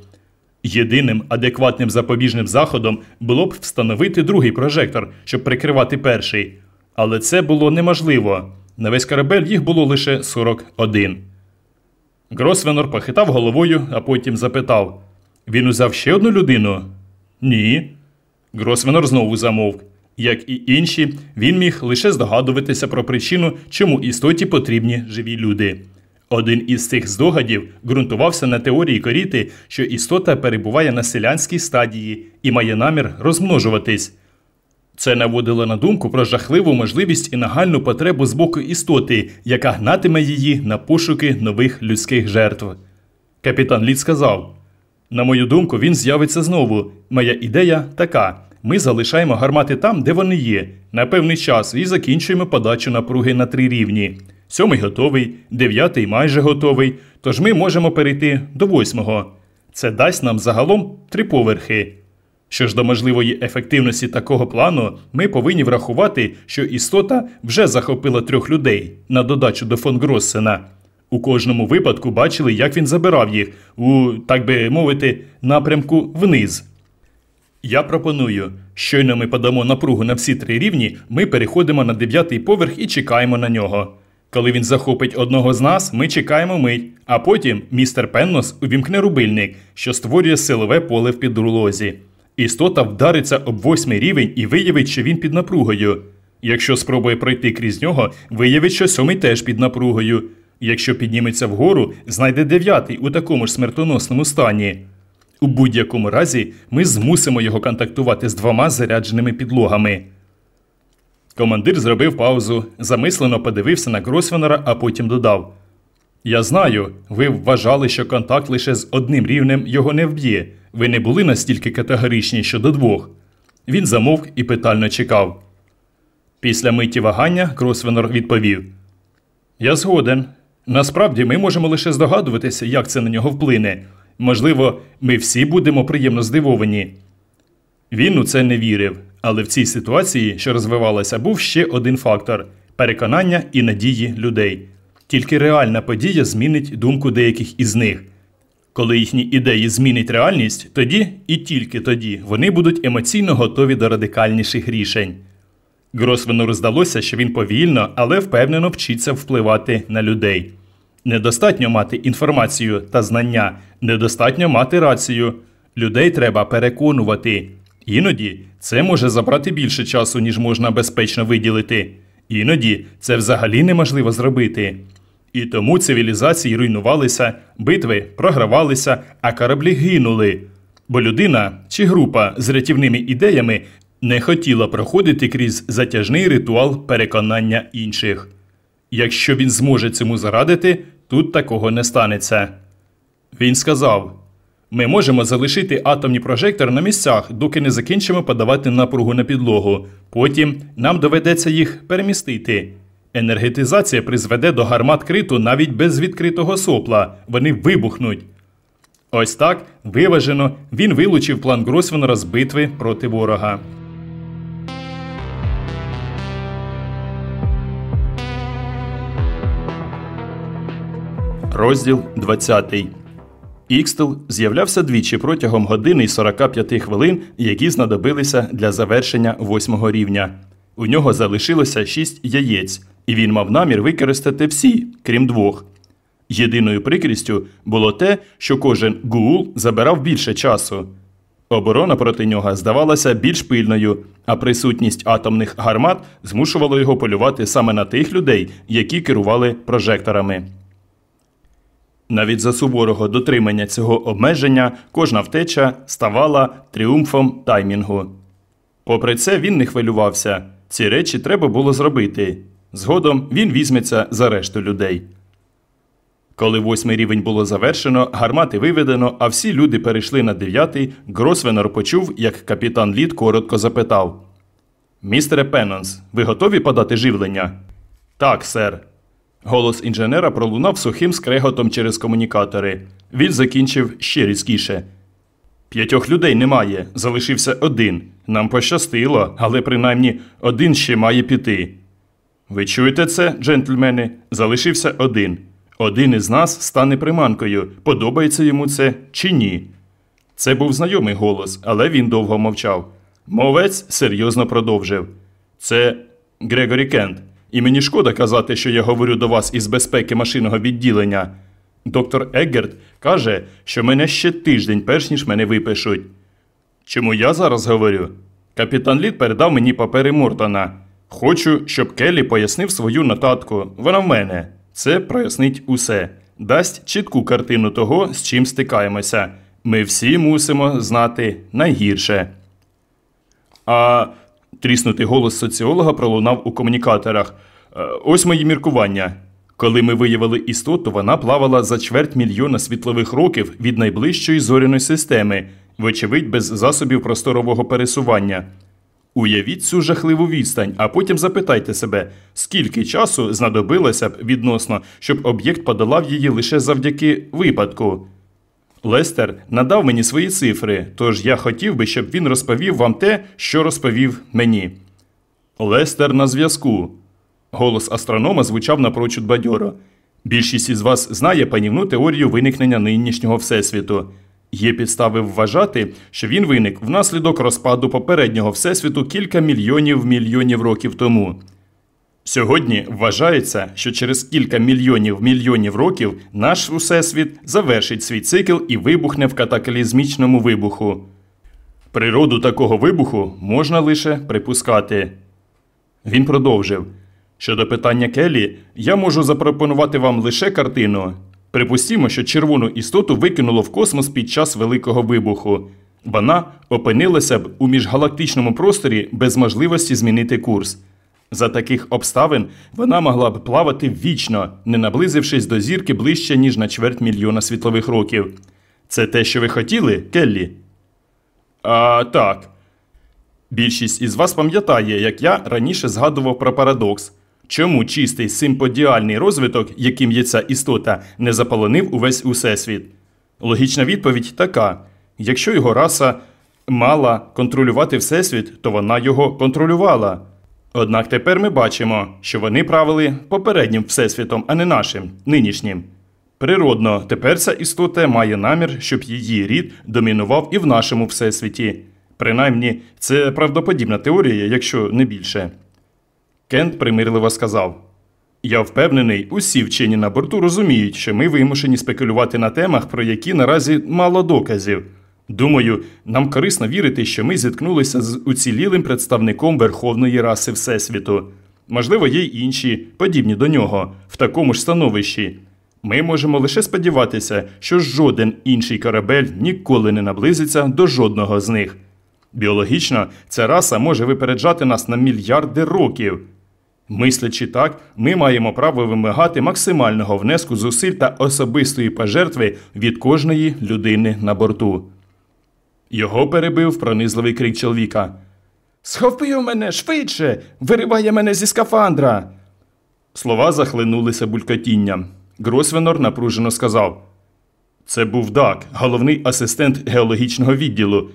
Єдиним адекватним запобіжним заходом було б встановити другий прожектор, щоб прикривати перший. Але це було неможливо. На весь корабель їх було лише 41. Гросвенор похитав головою, а потім запитав: Він узяв ще одну людину? Ні. Гросвенор знову замовк. Як і інші, він міг лише здогадуватися про причину, чому істоті потрібні живі люди. Один із цих здогадів ґрунтувався на теорії коріти, що істота перебуває на селянській стадії і має намір розмножуватись. Це наводило на думку про жахливу можливість і нагальну потребу з боку істоти, яка гнатиме її на пошуки нових людських жертв. Капітан Лід сказав: На мою думку, він з'явиться знову. Моя ідея така: ми залишаємо гармати там, де вони є, на певний час і закінчуємо подачу напруги на три рівні. Сьомий готовий, дев'ятий майже готовий, тож ми можемо перейти до восьмого. Це дасть нам загалом три поверхи. Що ж до можливої ефективності такого плану, ми повинні врахувати, що істота вже захопила трьох людей на додачу до фон Гроссена. У кожному випадку бачили, як він забирав їх у, так би мовити, напрямку вниз. Я пропоную, щойно ми подамо напругу на всі три рівні, ми переходимо на дев'ятий поверх і чекаємо на нього. Коли він захопить одного з нас, ми чекаємо мить, а потім містер Пеннос увімкне рубильник, що створює силове поле в підрулозі. Істота вдариться об восьмий рівень і виявить, що він під напругою. Якщо спробує пройти крізь нього, виявить, що сьомий теж під напругою. Якщо підніметься вгору, знайде дев'ятий у такому ж смертоносному стані. У будь-якому разі ми змусимо його контактувати з двома зарядженими підлогами. Командир зробив паузу, замислено подивився на Гросвенера, а потім додав: Я знаю, ви вважали, що контакт лише з одним рівнем його не вб'є. Ви не були настільки категоричні щодо двох. Він замовк і питально чекав. Після миті вагання Гросвенер відповів: Я згоден. Насправді ми можемо лише здогадуватися, як це на нього вплине. Можливо, ми всі будемо приємно здивовані. Він у це не вірив, але в цій ситуації, що розвивалася, був ще один фактор переконання і надії людей. Тільки реальна подія змінить думку деяких із них. Коли їхні ідеї змінить реальність, тоді і тільки тоді вони будуть емоційно готові до радикальніших рішень. Гросвенору здалося, що він повільно, але впевнено вчиться впливати на людей. Недостатньо мати інформацію та знання, недостатньо мати рацію. Людей треба переконувати. Іноді це може забрати більше часу, ніж можна безпечно виділити. Іноді це взагалі неможливо зробити. І тому цивілізації руйнувалися, битви програвалися, а кораблі гинули. Бо людина чи група з рятівними ідеями не хотіла проходити крізь затяжний ритуал переконання інших. Якщо він зможе цьому зарадити, тут такого не станеться. Він сказав: ми можемо залишити атомні прожектори на місцях, доки не закінчимо подавати напругу на підлогу. Потім нам доведеться їх перемістити. Енергетизація призведе до гармат криту навіть без відкритого сопла. Вони вибухнуть. Ось так, виважено, він вилучив план Гросвенера з битви проти ворога. Розділ 20. Ікстел з'являвся двічі протягом години й 45 хвилин, які знадобилися для завершення восьмого рівня. У нього залишилося шість яєць, і він мав намір використати всі, крім двох. Єдиною прикрістю було те, що кожен гул забирав більше часу. Оборона проти нього здавалася більш пильною, а присутність атомних гармат змушувала його полювати саме на тих людей, які керували прожекторами. Навіть за суворого дотримання цього обмеження кожна втеча ставала тріумфом таймінгу. Попри це, він не хвилювався. Ці речі треба було зробити. Згодом він візьметься за решту людей. Коли восьмий рівень було завершено, гармати виведено, а всі люди перейшли на дев'ятий, Гросвенор почув, як капітан Лід коротко запитав: Містере Пеннонс, ви готові подати живлення? Так, сер. Голос інженера пролунав сухим скреготом через комунікатори. Він закінчив ще різкіше. П'ятьох людей немає, залишився один. Нам пощастило, але принаймні один ще має піти. Ви чуєте це, джентльмени? Залишився один. Один із нас стане приманкою. Подобається йому це чи ні? Це був знайомий голос, але він довго мовчав. Мовець серйозно продовжив. Це Грегорі Кент. І мені шкода казати, що я говорю до вас із безпеки машинного відділення. Доктор Еггерт каже, що мене ще тиждень, перш ніж мене випишуть. Чому я зараз говорю? Капітан Лід передав мені папери Мортона. Хочу, щоб Келлі пояснив свою нотатку. Вона в мене. Це прояснить усе. Дасть чітку картину того, з чим стикаємося. Ми всі мусимо знати найгірше. А тріснутий голос соціолога пролунав у комунікаторах. «Е, Ось мої міркування. Коли ми виявили істоту, вона плавала за чверть мільйона світлових років від найближчої зоряної системи, вочевидь, без засобів просторового пересування. Уявіть цю жахливу відстань, а потім запитайте себе, скільки часу знадобилося б відносно, щоб об'єкт подолав її лише завдяки випадку. Лестер надав мені свої цифри, тож я хотів би, щоб він розповів вам те, що розповів мені. Лестер на зв'язку. Голос астронома звучав напрочуд бадьоро. Більшість із вас знає панівну теорію виникнення нинішнього всесвіту. Є підстави вважати, що він виник внаслідок розпаду попереднього всесвіту кілька мільйонів мільйонів років тому. Сьогодні вважається, що через кілька мільйонів мільйонів років наш усесвіт завершить свій цикл і вибухне в катаклізмічному вибуху. Природу такого вибуху можна лише припускати. Він продовжив. Щодо питання Келі, я можу запропонувати вам лише картину. Припустімо, що червону істоту викинуло в космос під час Великого вибуху. Вона опинилася б у міжгалактичному просторі без можливості змінити курс. За таких обставин вона могла б плавати вічно, не наблизившись до зірки ближче, ніж на чверть мільйона світлових років. Це те, що ви хотіли, Келлі? А так. Більшість із вас пам'ятає, як я раніше згадував про парадокс. Чому чистий симподіальний розвиток, яким є ця істота, не заполонив увесь усесвіт? Логічна відповідь така: якщо його раса мала контролювати всесвіт, то вона його контролювала. Однак тепер ми бачимо, що вони правили попереднім всесвітом, а не нашим, нинішнім. Природно, тепер ця істота має намір, щоб її рід домінував і в нашому всесвіті. Принаймні, це правдоподібна теорія, якщо не більше. Кент примирливо сказав: Я впевнений, усі вчені на борту розуміють, що ми вимушені спекулювати на темах, про які наразі мало доказів. Думаю, нам корисно вірити, що ми зіткнулися з уцілілим представником верховної раси Всесвіту. Можливо, є й інші, подібні до нього, в такому ж становищі. Ми можемо лише сподіватися, що жоден інший корабель ніколи не наблизиться до жодного з них. Біологічно, ця раса може випереджати нас на мільярди років. Мислячи так, ми маємо право вимагати максимального внеску зусиль та особистої пожертви від кожної людини на борту. Його перебив пронизливий крик чоловіка. Схопив мене швидше, вириває мене зі скафандра. Слова захлинулися булькотінням. Гросвенор напружено сказав: Це був Дак, головний асистент геологічного відділу.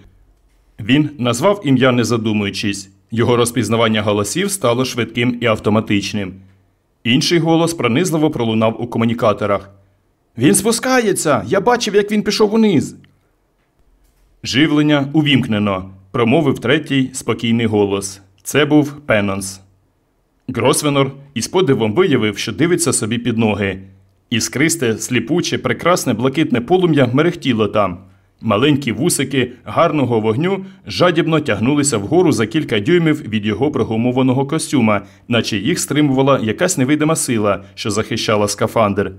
Він назвав ім'я, не задумуючись. Його розпізнавання голосів стало швидким і автоматичним. Інший голос пронизливо пролунав у комунікаторах. Він спускається! Я бачив, як він пішов униз. Живлення увімкнено, промовив третій спокійний голос. Це був Пенонс. Гросвенор із подивом виявив, що дивиться собі під ноги. Іскристе, сліпуче, прекрасне блакитне полум'я мерехтіло там. Маленькі вусики гарного вогню жадібно тягнулися вгору за кілька дюймів від його прогумованого костюма, наче їх стримувала якась невидима сила, що захищала скафандр.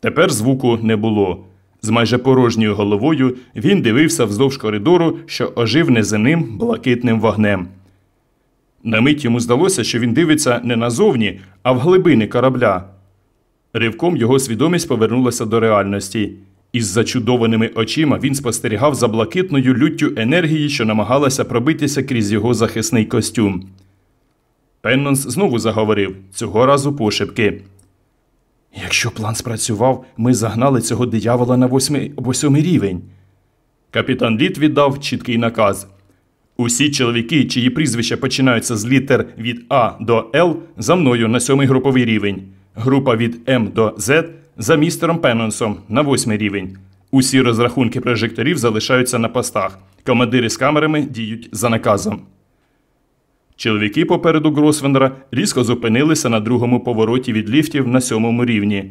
Тепер звуку не було. З майже порожньою головою він дивився вздовж коридору, що ожив неземним блакитним вогнем. На мить йому здалося, що він дивиться не назовні, а в глибини корабля. Ривком його свідомість повернулася до реальності. Із зачудованими очима він спостерігав за блакитною люттю енергії, що намагалася пробитися крізь його захисний костюм. Пеннонс знову заговорив, цього разу пошепки. Якщо план спрацював, ми загнали цього диявола на восьмий, восьмий рівень. Капітан Літ віддав чіткий наказ. Усі чоловіки, чиї прізвища починаються з літер від А до Л, за мною на сьомий груповий рівень. Група від М до З за містером Пеннонсом на восьмий рівень. Усі розрахунки прожекторів залишаються на постах. Командири з камерами діють за наказом. Чоловіки попереду Гросвенера різко зупинилися на другому повороті від ліфтів на сьомому рівні.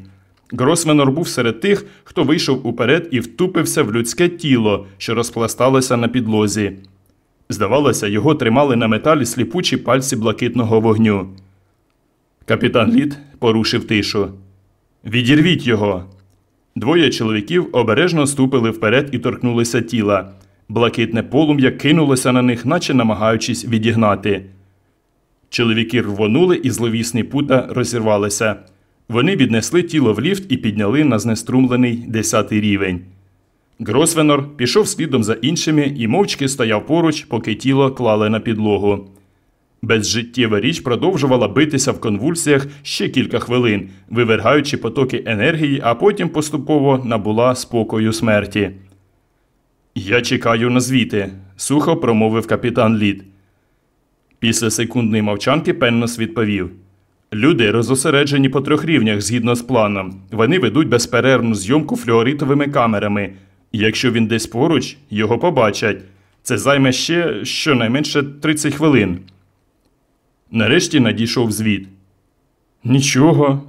Гросвенор був серед тих, хто вийшов уперед і втупився в людське тіло, що розпласталося на підлозі. Здавалося, його тримали на металі сліпучі пальці блакитного вогню. Капітан Літ порушив тишу. Відірвіть його. Двоє чоловіків обережно ступили вперед і торкнулися тіла. Блакитне полум'я кинулося на них, наче намагаючись відігнати. Чоловіки рвонули і зловісні пута розірвалися. Вони віднесли тіло в ліфт і підняли на знеструмлений десятий рівень. Гросвенор пішов слідом за іншими і мовчки стояв поруч, поки тіло клали на підлогу. Безжиттєва річ продовжувала битися в конвульсіях ще кілька хвилин, вивергаючи потоки енергії, а потім поступово набула спокою смерті. Я чекаю на звіти, сухо промовив капітан Лід. Після секундної мовчанки Пеннос відповів: Люди розосереджені по трьох рівнях згідно з планом. Вони ведуть безперервну зйомку флюоритовими камерами. Якщо він десь поруч, його побачать. Це займе ще щонайменше 30 хвилин. Нарешті надійшов звіт. Нічого.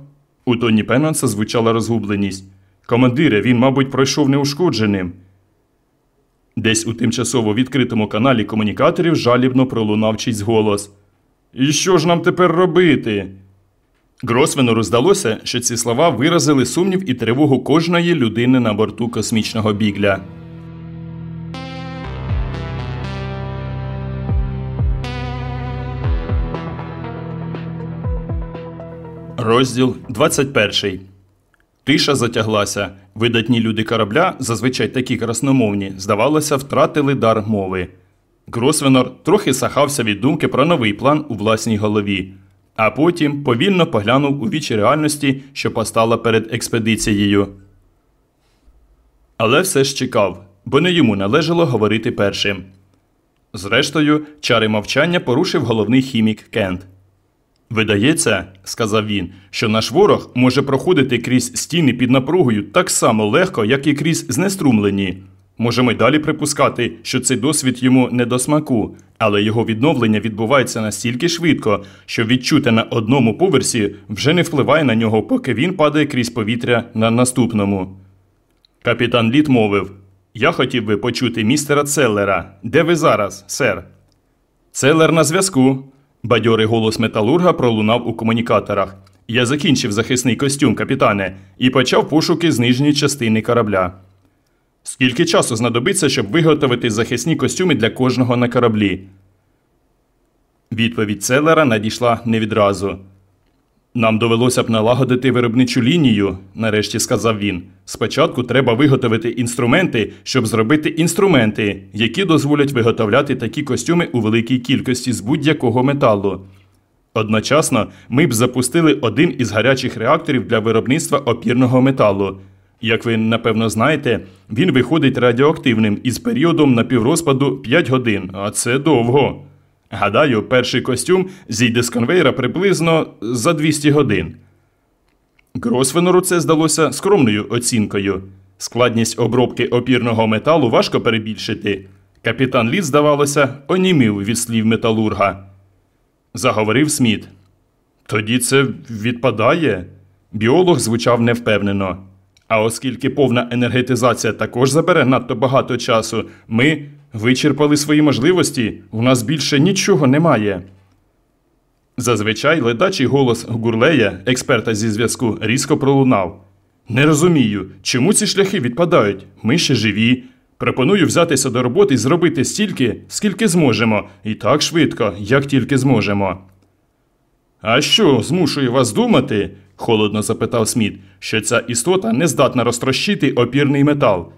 У тоні Пеннанса звучала розгубленість. Командире, він, мабуть, пройшов неушкодженим. Десь у тимчасово відкритому каналі комунікаторів жалібно пролунав чийсь голос. І що ж нам тепер робити? Гросвенору здалося, що ці слова виразили сумнів і тривогу кожної людини на борту космічного бігля. Розділ 21. Тиша затяглася. Видатні люди корабля, зазвичай такі красномовні, здавалося, втратили дар мови. Гросвенор трохи сахався від думки про новий план у власній голові, а потім повільно поглянув у вічі реальності, що постала перед експедицією. Але все ж чекав, бо не йому належало говорити першим. Зрештою, чари мовчання порушив головний хімік Кент. Видається, сказав він, що наш ворог може проходити крізь стіни під напругою так само легко, як і крізь знеструмлені. Можемо й далі припускати, що цей досвід йому не до смаку, але його відновлення відбувається настільки швидко, що відчути на одному поверсі вже не впливає на нього, поки він падає крізь повітря на наступному. Капітан Літ мовив: Я хотів би почути містера Целлера. Де ви зараз, сер? Целлер на зв'язку. Бадьорий голос металурга пролунав у комунікаторах. Я закінчив захисний костюм, капітане, і почав пошуки з нижньої частини корабля. Скільки часу знадобиться, щоб виготовити захисні костюми для кожного на кораблі? Відповідь Целера надійшла не відразу. Нам довелося б налагодити виробничу лінію, нарешті сказав він. Спочатку треба виготовити інструменти, щоб зробити інструменти, які дозволять виготовляти такі костюми у великій кількості з будь-якого металу. Одночасно ми б запустили один із гарячих реакторів для виробництва опірного металу. Як ви напевно знаєте, він виходить радіоактивним із періодом напіврозпаду 5 годин, а це довго. Гадаю, перший костюм зійде з конвейера приблизно за 200 годин. Гросвенору це здалося скромною оцінкою. Складність обробки опірного металу важко перебільшити. Капітан Літ, здавалося, онімів від слів металурга. Заговорив Сміт. Тоді це відпадає. Біолог звучав невпевнено. А оскільки повна енергетизація також забере надто багато часу, ми вичерпали свої можливості, у нас більше нічого немає. Зазвичай ледачий голос Гурлея, експерта зі зв'язку, різко пролунав. Не розумію, чому ці шляхи відпадають? Ми ще живі. Пропоную взятися до роботи і зробити стільки, скільки зможемо, і так швидко, як тільки зможемо. А що змушує вас думати, холодно запитав Сміт, що ця істота не здатна розтрощити опірний метал.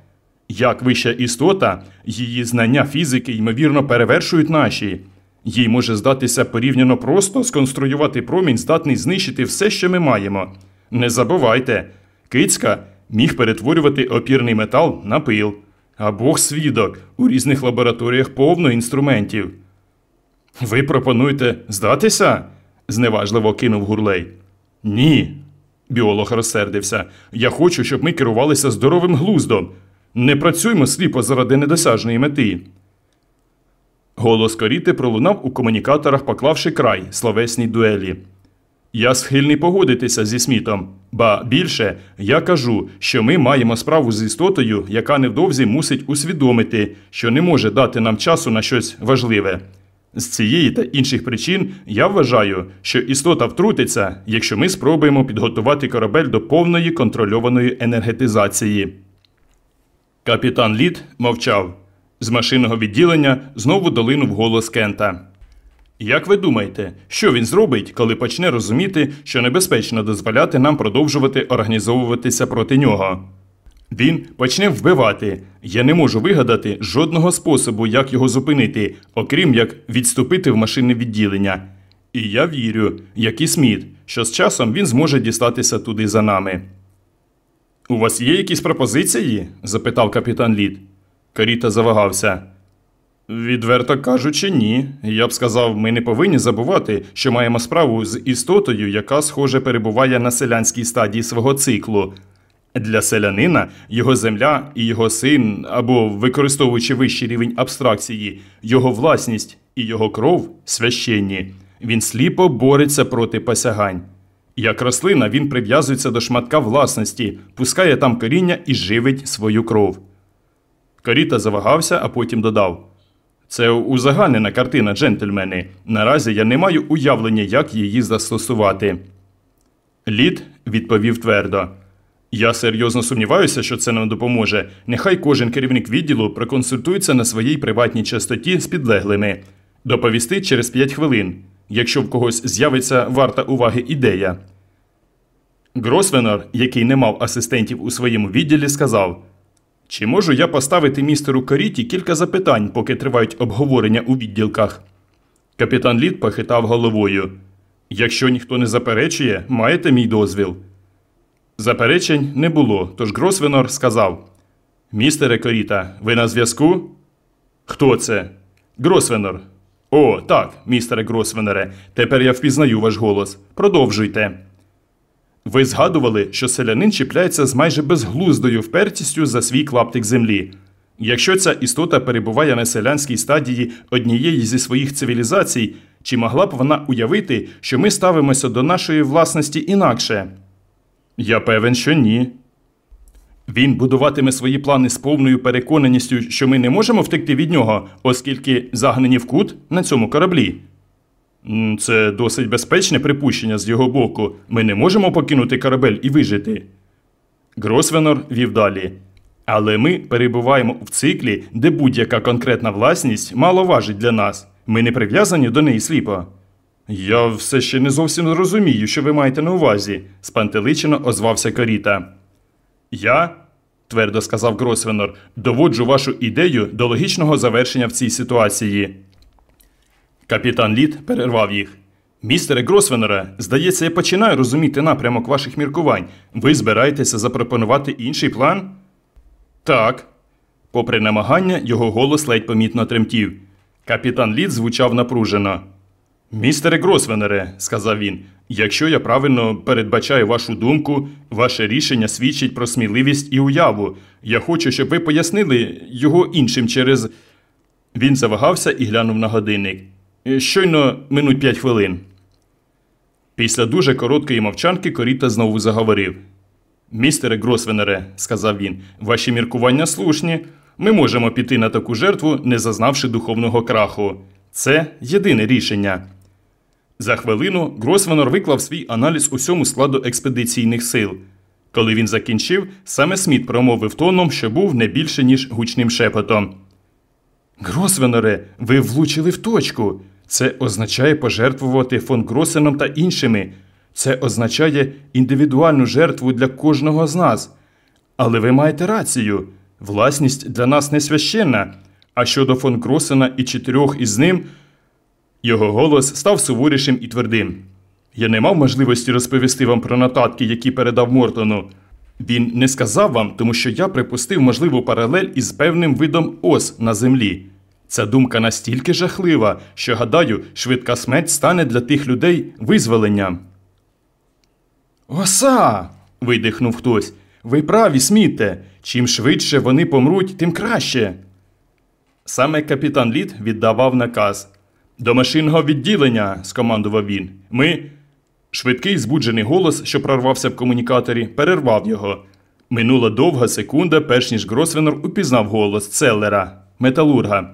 Як вища істота, її знання фізики ймовірно перевершують наші. Їй може здатися порівняно просто сконструювати промінь, здатний знищити все, що ми маємо. Не забувайте, кицька міг перетворювати опірний метал на пил. А Бог свідок, у різних лабораторіях повно інструментів. Ви пропонуєте здатися? зневажливо кинув гурлей. Ні. Біолог розсердився. Я хочу, щоб ми керувалися здоровим глуздом. Не працюймо сліпо заради недосяжної мети. Голос коріти пролунав у комунікаторах, поклавши край словесній дуелі. Я схильний погодитися зі смітом, ба більше я кажу, що ми маємо справу з істотою, яка невдовзі мусить усвідомити, що не може дати нам часу на щось важливе. З цієї та інших причин я вважаю, що істота втрутиться, якщо ми спробуємо підготувати корабель до повної контрольованої енергетизації. Капітан Літ мовчав. З машинного відділення знову долинув голос Кента. Як ви думаєте, що він зробить, коли почне розуміти, що небезпечно дозволяти нам продовжувати організовуватися проти нього? Він почне вбивати. Я не можу вигадати жодного способу, як його зупинити, окрім як відступити в машинне відділення. І я вірю, як і Сміт, що з часом він зможе дістатися туди за нами. У вас є якісь пропозиції? запитав капітан Лід. Каріта завагався. Відверто кажучи, ні. Я б сказав, ми не повинні забувати, що маємо справу з істотою, яка, схоже, перебуває на селянській стадії свого циклу. Для селянина його земля і його син, або, використовуючи вищий рівень абстракції, його власність і його кров священні. Він сліпо бореться проти посягань. Як рослина, він прив'язується до шматка власності, пускає там коріння і живить свою кров. Каріта завагався, а потім додав: Це узагальнена картина, джентльмени. Наразі я не маю уявлення, як її застосувати. Лід відповів твердо. Я серйозно сумніваюся, що це нам допоможе. Нехай кожен керівник відділу проконсультується на своїй приватній частоті з підлеглими. Доповісти через 5 хвилин, якщо в когось з'явиться варта уваги ідея. Гросвенор, який не мав асистентів у своєму відділі, сказав: Чи можу я поставити містеру Коріті кілька запитань, поки тривають обговорення у відділках? Капітан Лід похитав головою. Якщо ніхто не заперечує, маєте мій дозвіл. Заперечень не було, тож Гросвенор сказав: Містере Коріта, ви на зв'язку? Хто це? Гросвенор. О, так, містере Гросвенере, тепер я впізнаю ваш голос. Продовжуйте. Ви згадували, що селянин чіпляється з майже безглуздою впертістю за свій клаптик землі. Якщо ця істота перебуває на селянській стадії однієї зі своїх цивілізацій, чи могла б вона уявити, що ми ставимося до нашої власності інакше? Я певен, що ні. Він будуватиме свої плани з повною переконаністю, що ми не можемо втекти від нього, оскільки загнані в кут на цьому кораблі. Це досить безпечне припущення з його боку. Ми не можемо покинути корабель і вижити. Гросвенор вів далі. Але ми перебуваємо в циклі, де будь-яка конкретна власність мало важить для нас. Ми не прив'язані до неї сліпо. Я все ще не зовсім розумію, що ви маєте на увазі, спантеличено озвався Коріта. Я, твердо сказав Гросвенор, доводжу вашу ідею до логічного завершення в цій ситуації. Капітан Лід перервав їх. Містере Гросвенере, здається, я починаю розуміти напрямок ваших міркувань. Ви збираєтеся запропонувати інший план? Так. Попри намагання, його голос ледь помітно тремтів. Капітан Лід звучав напружено. Містере Гросвенере, сказав він, якщо я правильно передбачаю вашу думку, ваше рішення свідчить про сміливість і уяву. Я хочу, щоб ви пояснили його іншим через. Він завагався і глянув на годинник. Щойно минуть п'ять хвилин. Після дуже короткої мовчанки Коріта знову заговорив. Містере Гросвенере, сказав він, ваші міркування слушні. Ми можемо піти на таку жертву, не зазнавши духовного краху. Це єдине рішення. За хвилину Гросвенор виклав свій аналіз усьому складу експедиційних сил. Коли він закінчив, саме Сміт промовив тоном, що був не більше, ніж гучним шепотом. Гросвеноре, ви влучили в точку. Це означає пожертвувати фон Гросеном та іншими. Це означає індивідуальну жертву для кожного з нас. Але ви маєте рацію. Власність для нас не священна. А щодо фон Гросена і чотирьох із ним, його голос став суворішим і твердим. Я не мав можливості розповісти вам про нотатки, які передав Мортону. Він не сказав вам, тому що я припустив можливу паралель із певним видом ос на землі. Ця думка настільки жахлива, що, гадаю, швидка смерть стане для тих людей визволенням. Оса. видихнув хтось. Ви праві, сміте. Чим швидше вони помруть, тим краще. Саме капітан Лід віддавав наказ. До машинного відділення, скомандував він. Ми. Швидкий збуджений голос, що прорвався в комунікаторі, перервав його. Минула довга секунда, перш ніж Гросвенор упізнав голос Целлера, металурга.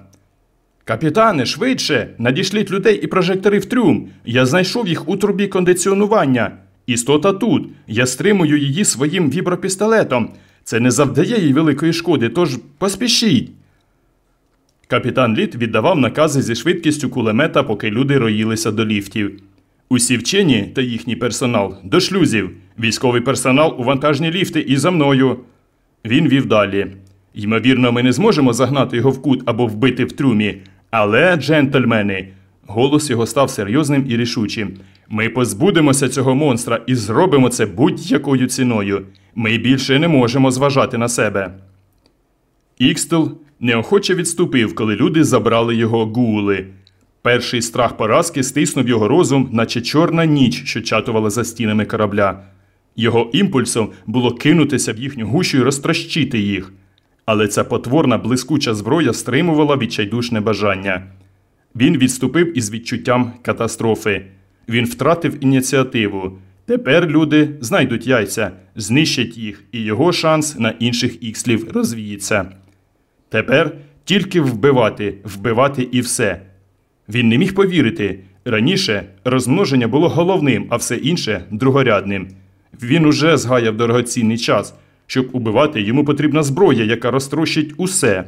Капітане, швидше, надішліть людей і прожектори в трюм. Я знайшов їх у трубі кондиціонування. Істота тут. Я стримую її своїм вібропістолетом. Це не завдає їй великої шкоди, тож поспішіть. Капітан Літ віддавав накази зі швидкістю кулемета, поки люди роїлися до ліфтів. Усі вчені та їхній персонал до шлюзів, військовий персонал у вантажні ліфти і за мною. Він вів далі. Ймовірно, ми не зможемо загнати його в кут або вбити в трюмі. Але, джентльмени, голос його став серйозним і рішучим. Ми позбудемося цього монстра і зробимо це будь-якою ціною. Ми більше не можемо зважати на себе. Ікстел неохоче відступив, коли люди забрали його гули. Перший страх поразки стиснув його розум, наче чорна ніч, що чатувала за стінами корабля. Його імпульсом було кинутися в їхню гущу і розтрощити їх. Але ця потворна блискуча зброя стримувала відчайдушне бажання. Він відступив із відчуттям катастрофи. Він втратив ініціативу. Тепер люди знайдуть яйця, знищать їх, і його шанс на інших ікслів розвіється. Тепер тільки вбивати, вбивати і все. Він не міг повірити, Раніше розмноження було головним, а все інше другорядним. Він уже згаяв дорогоцінний час. Щоб убивати, йому потрібна зброя, яка розтрощить усе.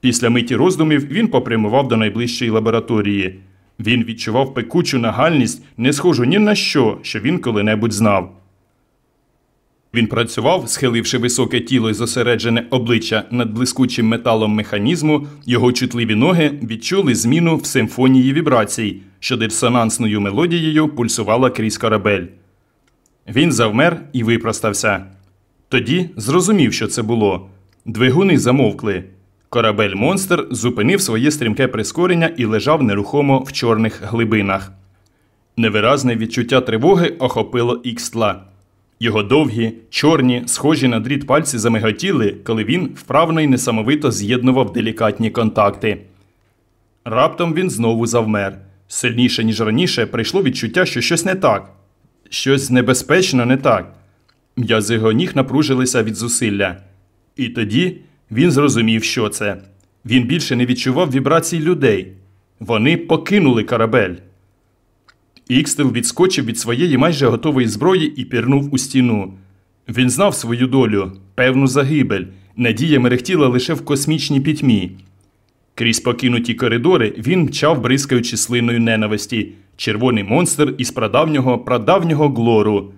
Після миті роздумів він попрямував до найближчої лабораторії. Він відчував пекучу нагальність, не схожу ні на що, що він коли-небудь знав. Він працював, схиливши високе тіло і зосереджене обличчя над блискучим металом механізму, його чутливі ноги відчули зміну в симфонії вібрацій, що дисонансною мелодією пульсувала крізь корабель. Він завмер і випростався. Тоді зрозумів, що це було. Двигуни замовкли. Корабель монстр зупинив своє стрімке прискорення і лежав нерухомо в чорних глибинах. Невиразне відчуття тривоги охопило ікстла. Його довгі, чорні, схожі на дріт пальці замиготіли, коли він вправно й несамовито з'єднував делікатні контакти. Раптом він знову завмер. Сильніше, ніж раніше, прийшло відчуття, що щось не так, щось небезпечно не так. М'язи його ніг напружилися від зусилля. І тоді він зрозумів, що це. Він більше не відчував вібрацій людей. Вони покинули корабель. Ікстел відскочив від своєї майже готової зброї і пірнув у стіну. Він знав свою долю, певну загибель. Надія мерехтіла лише в космічній пітьмі. Крізь покинуті коридори він мчав, бризкаючи слиною ненависті, червоний монстр із прадавнього прадавнього глору.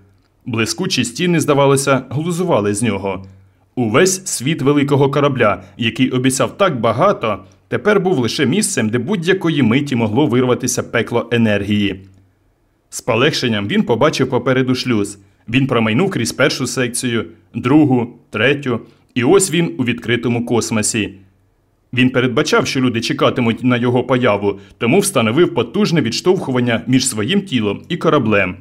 Блискучі стіни, здавалося, глузували з нього. Увесь світ великого корабля, який обіцяв так багато, тепер був лише місцем, де будь-якої миті могло вирватися пекло енергії. З полегшенням він побачив попереду шлюз. Він промайнув крізь першу секцію, другу, третю, і ось він у відкритому космосі. Він передбачав, що люди чекатимуть на його появу, тому встановив потужне відштовхування між своїм тілом і кораблем.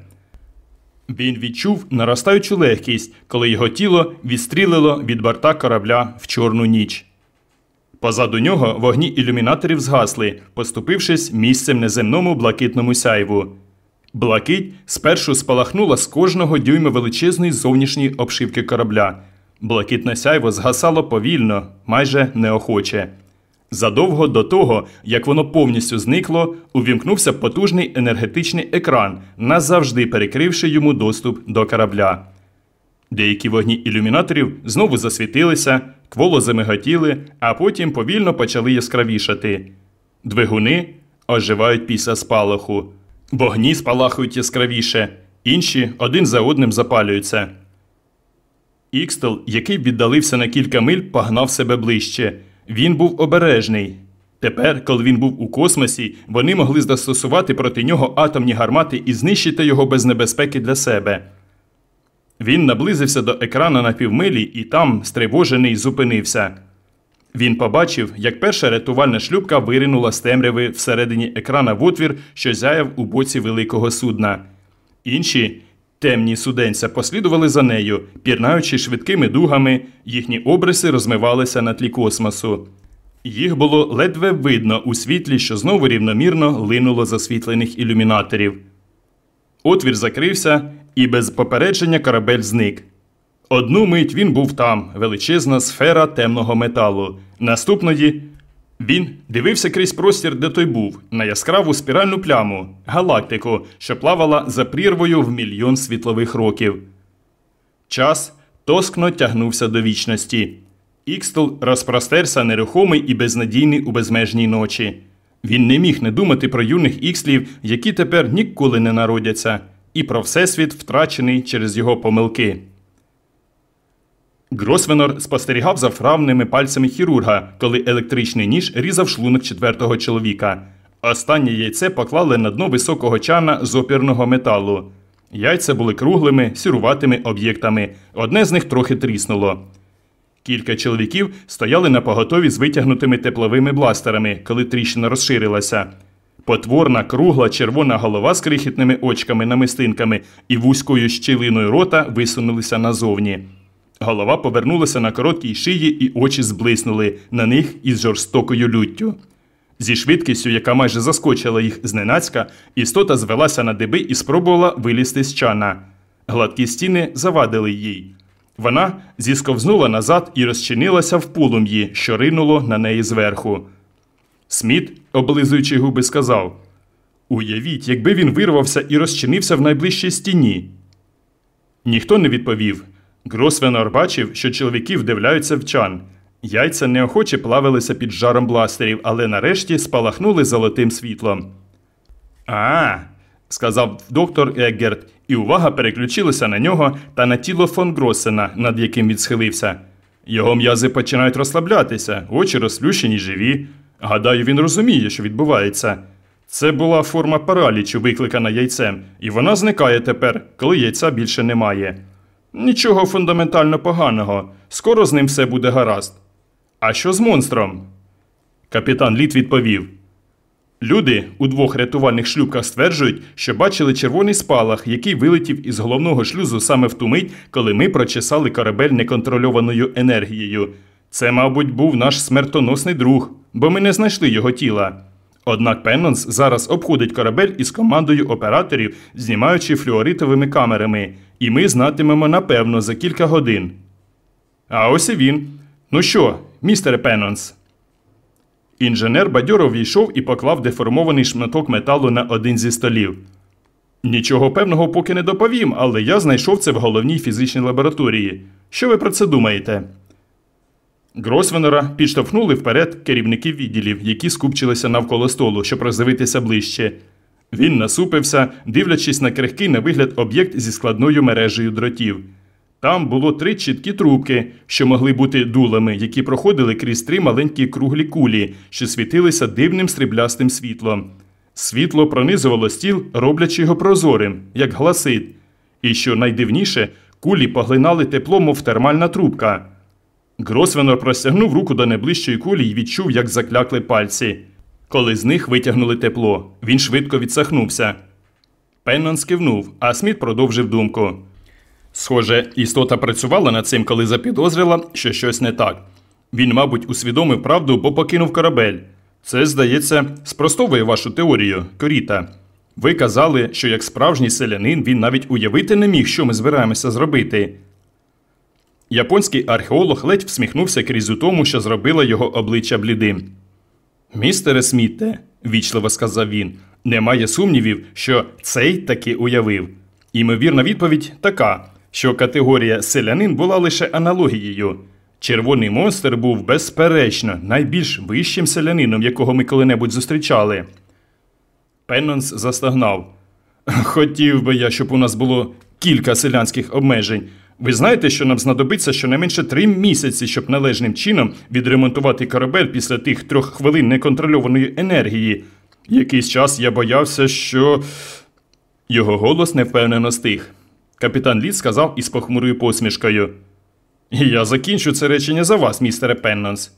Він відчув наростаючу легкість, коли його тіло відстрілило від борта корабля в чорну ніч. Позаду нього вогні ілюмінаторів згасли, поступившись місцем неземному блакитному сяйву. Блакить спершу спалахнула з кожного дюйма величезної зовнішньої обшивки корабля. Блакитне сяйво згасало повільно, майже неохоче. Задовго до того, як воно повністю зникло, увімкнувся потужний енергетичний екран, назавжди перекривши йому доступ до корабля. Деякі вогні ілюмінаторів знову засвітилися, кволо замиготіли, а потім повільно почали яскравішати. Двигуни оживають після спалаху. Вогні спалахують яскравіше, інші один за одним запалюються. Ікстел, який віддалився на кілька миль, погнав себе ближче. Він був обережний. Тепер, коли він був у космосі, вони могли застосувати проти нього атомні гармати і знищити його без небезпеки для себе. Він наблизився до екрана на півмилі і там, стривожений, зупинився. Він побачив, як перша рятувальна шлюпка виринула з темряви всередині екрана в отвір, що зяяв у боці великого судна. Інші темні суденця послідували за нею, пірнаючи швидкими дугами, їхні обриси розмивалися на тлі космосу. Їх було ледве видно у світлі, що знову рівномірно линуло засвітлених ілюмінаторів. Отвір закрився, і без попередження корабель зник. Одну мить він був там, величезна сфера темного металу. Наступної він дивився крізь простір, де той був, на яскраву спіральну пляму, галактику, що плавала за прірвою в мільйон світлових років. Час тоскно тягнувся до вічності. Ікстл розпростерся нерухомий і безнадійний у безмежній ночі. Він не міг не думати про юних ікслів, які тепер ніколи не народяться, і про всесвіт, втрачений через його помилки. Гросвенор спостерігав за вправними пальцями хірурга, коли електричний ніж різав шлунок четвертого чоловіка. Останнє яйце поклали на дно високого чана з опірного металу. Яйця були круглими, сіруватими об'єктами. Одне з них трохи тріснуло. Кілька чоловіків стояли на поготові з витягнутими тепловими бластерами, коли тріщина розширилася. Потворна кругла червона голова з крихітними очками намистинками і вузькою щілиною рота висунулися назовні. Голова повернулася на короткій шиї, і очі зблиснули на них із жорстокою люттю. Зі швидкістю, яка майже заскочила їх зненацька, істота звелася на диби і спробувала вилізти з чана. Гладкі стіни завадили їй. Вона зісковзнула назад і розчинилася в полум'ї, що ринуло на неї зверху. Сміт, облизуючи губи, сказав: Уявіть, якби він вирвався і розчинився в найближчій стіні. Ніхто не відповів. Гросвенор бачив, що чоловіки вдивляються в чан. Яйця неохоче плавилися під жаром бластерів, але нарешті спалахнули золотим світлом. А, сказав доктор Еггерт, і увага переключилася на нього та на тіло фон Гросена, над яким він схилився. Його м'язи починають розслаблятися, очі розплющені живі. Гадаю, він розуміє, що відбувається. Це була форма паралічу, викликана яйцем, і вона зникає тепер, коли яйця більше немає. Нічого фундаментально поганого, скоро з ним все буде гаразд. А що з монстром? Капітан Літ відповів. Люди у двох рятувальних шлюпках стверджують, що бачили червоний спалах, який вилетів із головного шлюзу саме в ту мить, коли ми прочесали корабель неконтрольованою енергією. Це, мабуть, був наш смертоносний друг, бо ми не знайшли його тіла. Однак Пеннонс зараз обходить корабель із командою операторів, знімаючи флюоритовими камерами, і ми знатимемо напевно за кілька годин. А ось і він. Ну що, містере Пеннонс? Інженер бадьоро війшов і поклав деформований шматок металу на один зі столів. Нічого певного поки не доповім, але я знайшов це в головній фізичній лабораторії. Що ви про це думаєте? Гросвенера підштовхнули вперед керівників відділів, які скупчилися навколо столу, щоб роздивитися ближче. Він насупився, дивлячись на крихкий на вигляд об'єкт зі складною мережею дротів. Там було три чіткі трубки, що могли бути дулами, які проходили крізь три маленькі круглі кулі, що світилися дивним стріблястим світлом. Світло пронизувало стіл, роблячи його прозорим, як гласит. І що найдивніше, кулі поглинали тепло, мов термальна трубка. Гросвенор простягнув руку до найближчої кулі і відчув, як заклякли пальці. Коли з них витягнули тепло, він швидко відсахнувся. Пеннон скивнув, а Сміт продовжив думку. Схоже, істота працювала над цим, коли запідозрила, що щось не так. Він, мабуть, усвідомив правду, бо покинув корабель. Це, здається, спростовує вашу теорію, коріта. Ви казали, що як справжній селянин він навіть уявити не міг, що ми збираємося зробити. Японський археолог ледь всміхнувся крізь у тому, що зробило його обличчя блідим. Містере Смітте, вічливо сказав він, немає сумнівів, що цей таки уявив. Імовірна відповідь така, що категорія селянин була лише аналогією. Червоний монстр був, безперечно, найбільш вищим селянином, якого ми коли-небудь зустрічали. Пеннонс застагнав. Хотів би я, щоб у нас було кілька селянських обмежень. Ви знаєте, що нам знадобиться щонайменше три місяці, щоб належним чином відремонтувати корабель після тих трьох хвилин неконтрольованої енергії. Якийсь час я боявся, що. Його голос невпевнено стих. Капітан Літ сказав із похмурою посмішкою. Я закінчу це речення за вас, містере Пеннонс.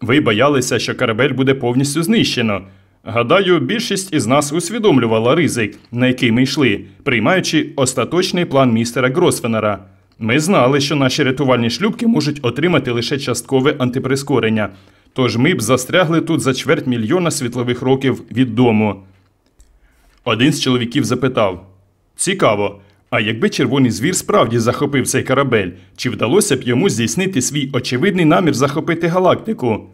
Ви боялися, що корабель буде повністю знищено. Гадаю, більшість із нас усвідомлювала ризик, на який ми йшли, приймаючи остаточний план містера Гросфенера. Ми знали, що наші рятувальні шлюбки можуть отримати лише часткове антиприскорення, тож ми б застрягли тут за чверть мільйона світлових років від дому. Один з чоловіків запитав Цікаво, а якби червоний звір справді захопив цей корабель, чи вдалося б йому здійснити свій очевидний намір захопити галактику?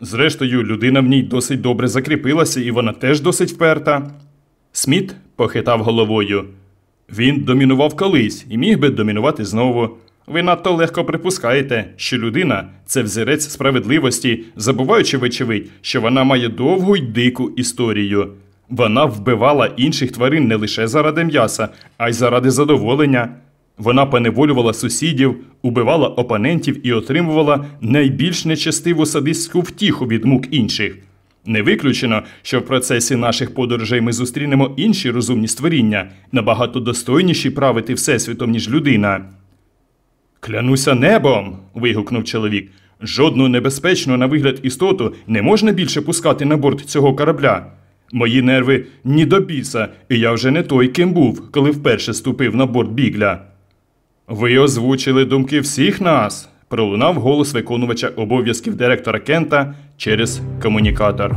Зрештою, людина в ній досить добре закріпилася, і вона теж досить вперта. Сміт похитав головою. Він домінував колись і міг би домінувати знову. Ви надто легко припускаєте, що людина це взірець справедливості, забуваючи, вочевидь, що вона має довгу й дику історію. Вона вбивала інших тварин не лише заради м'яса, а й заради задоволення. Вона поневолювала сусідів, убивала опонентів і отримувала найбільш нечестиву садистську втіху від мук інших. Не виключено, що в процесі наших подорожей ми зустрінемо інші розумні створіння, набагато достойніші правити всесвітом, ніж людина. Клянуся небом. вигукнув чоловік. Жодну небезпечну на вигляд істоту не можна більше пускати на борт цього корабля. Мої нерви ні до біса, і я вже не той, ким був, коли вперше ступив на борт бігля. Ви озвучили думки всіх нас, пролунав голос виконувача обов'язків директора Кента через комунікатор.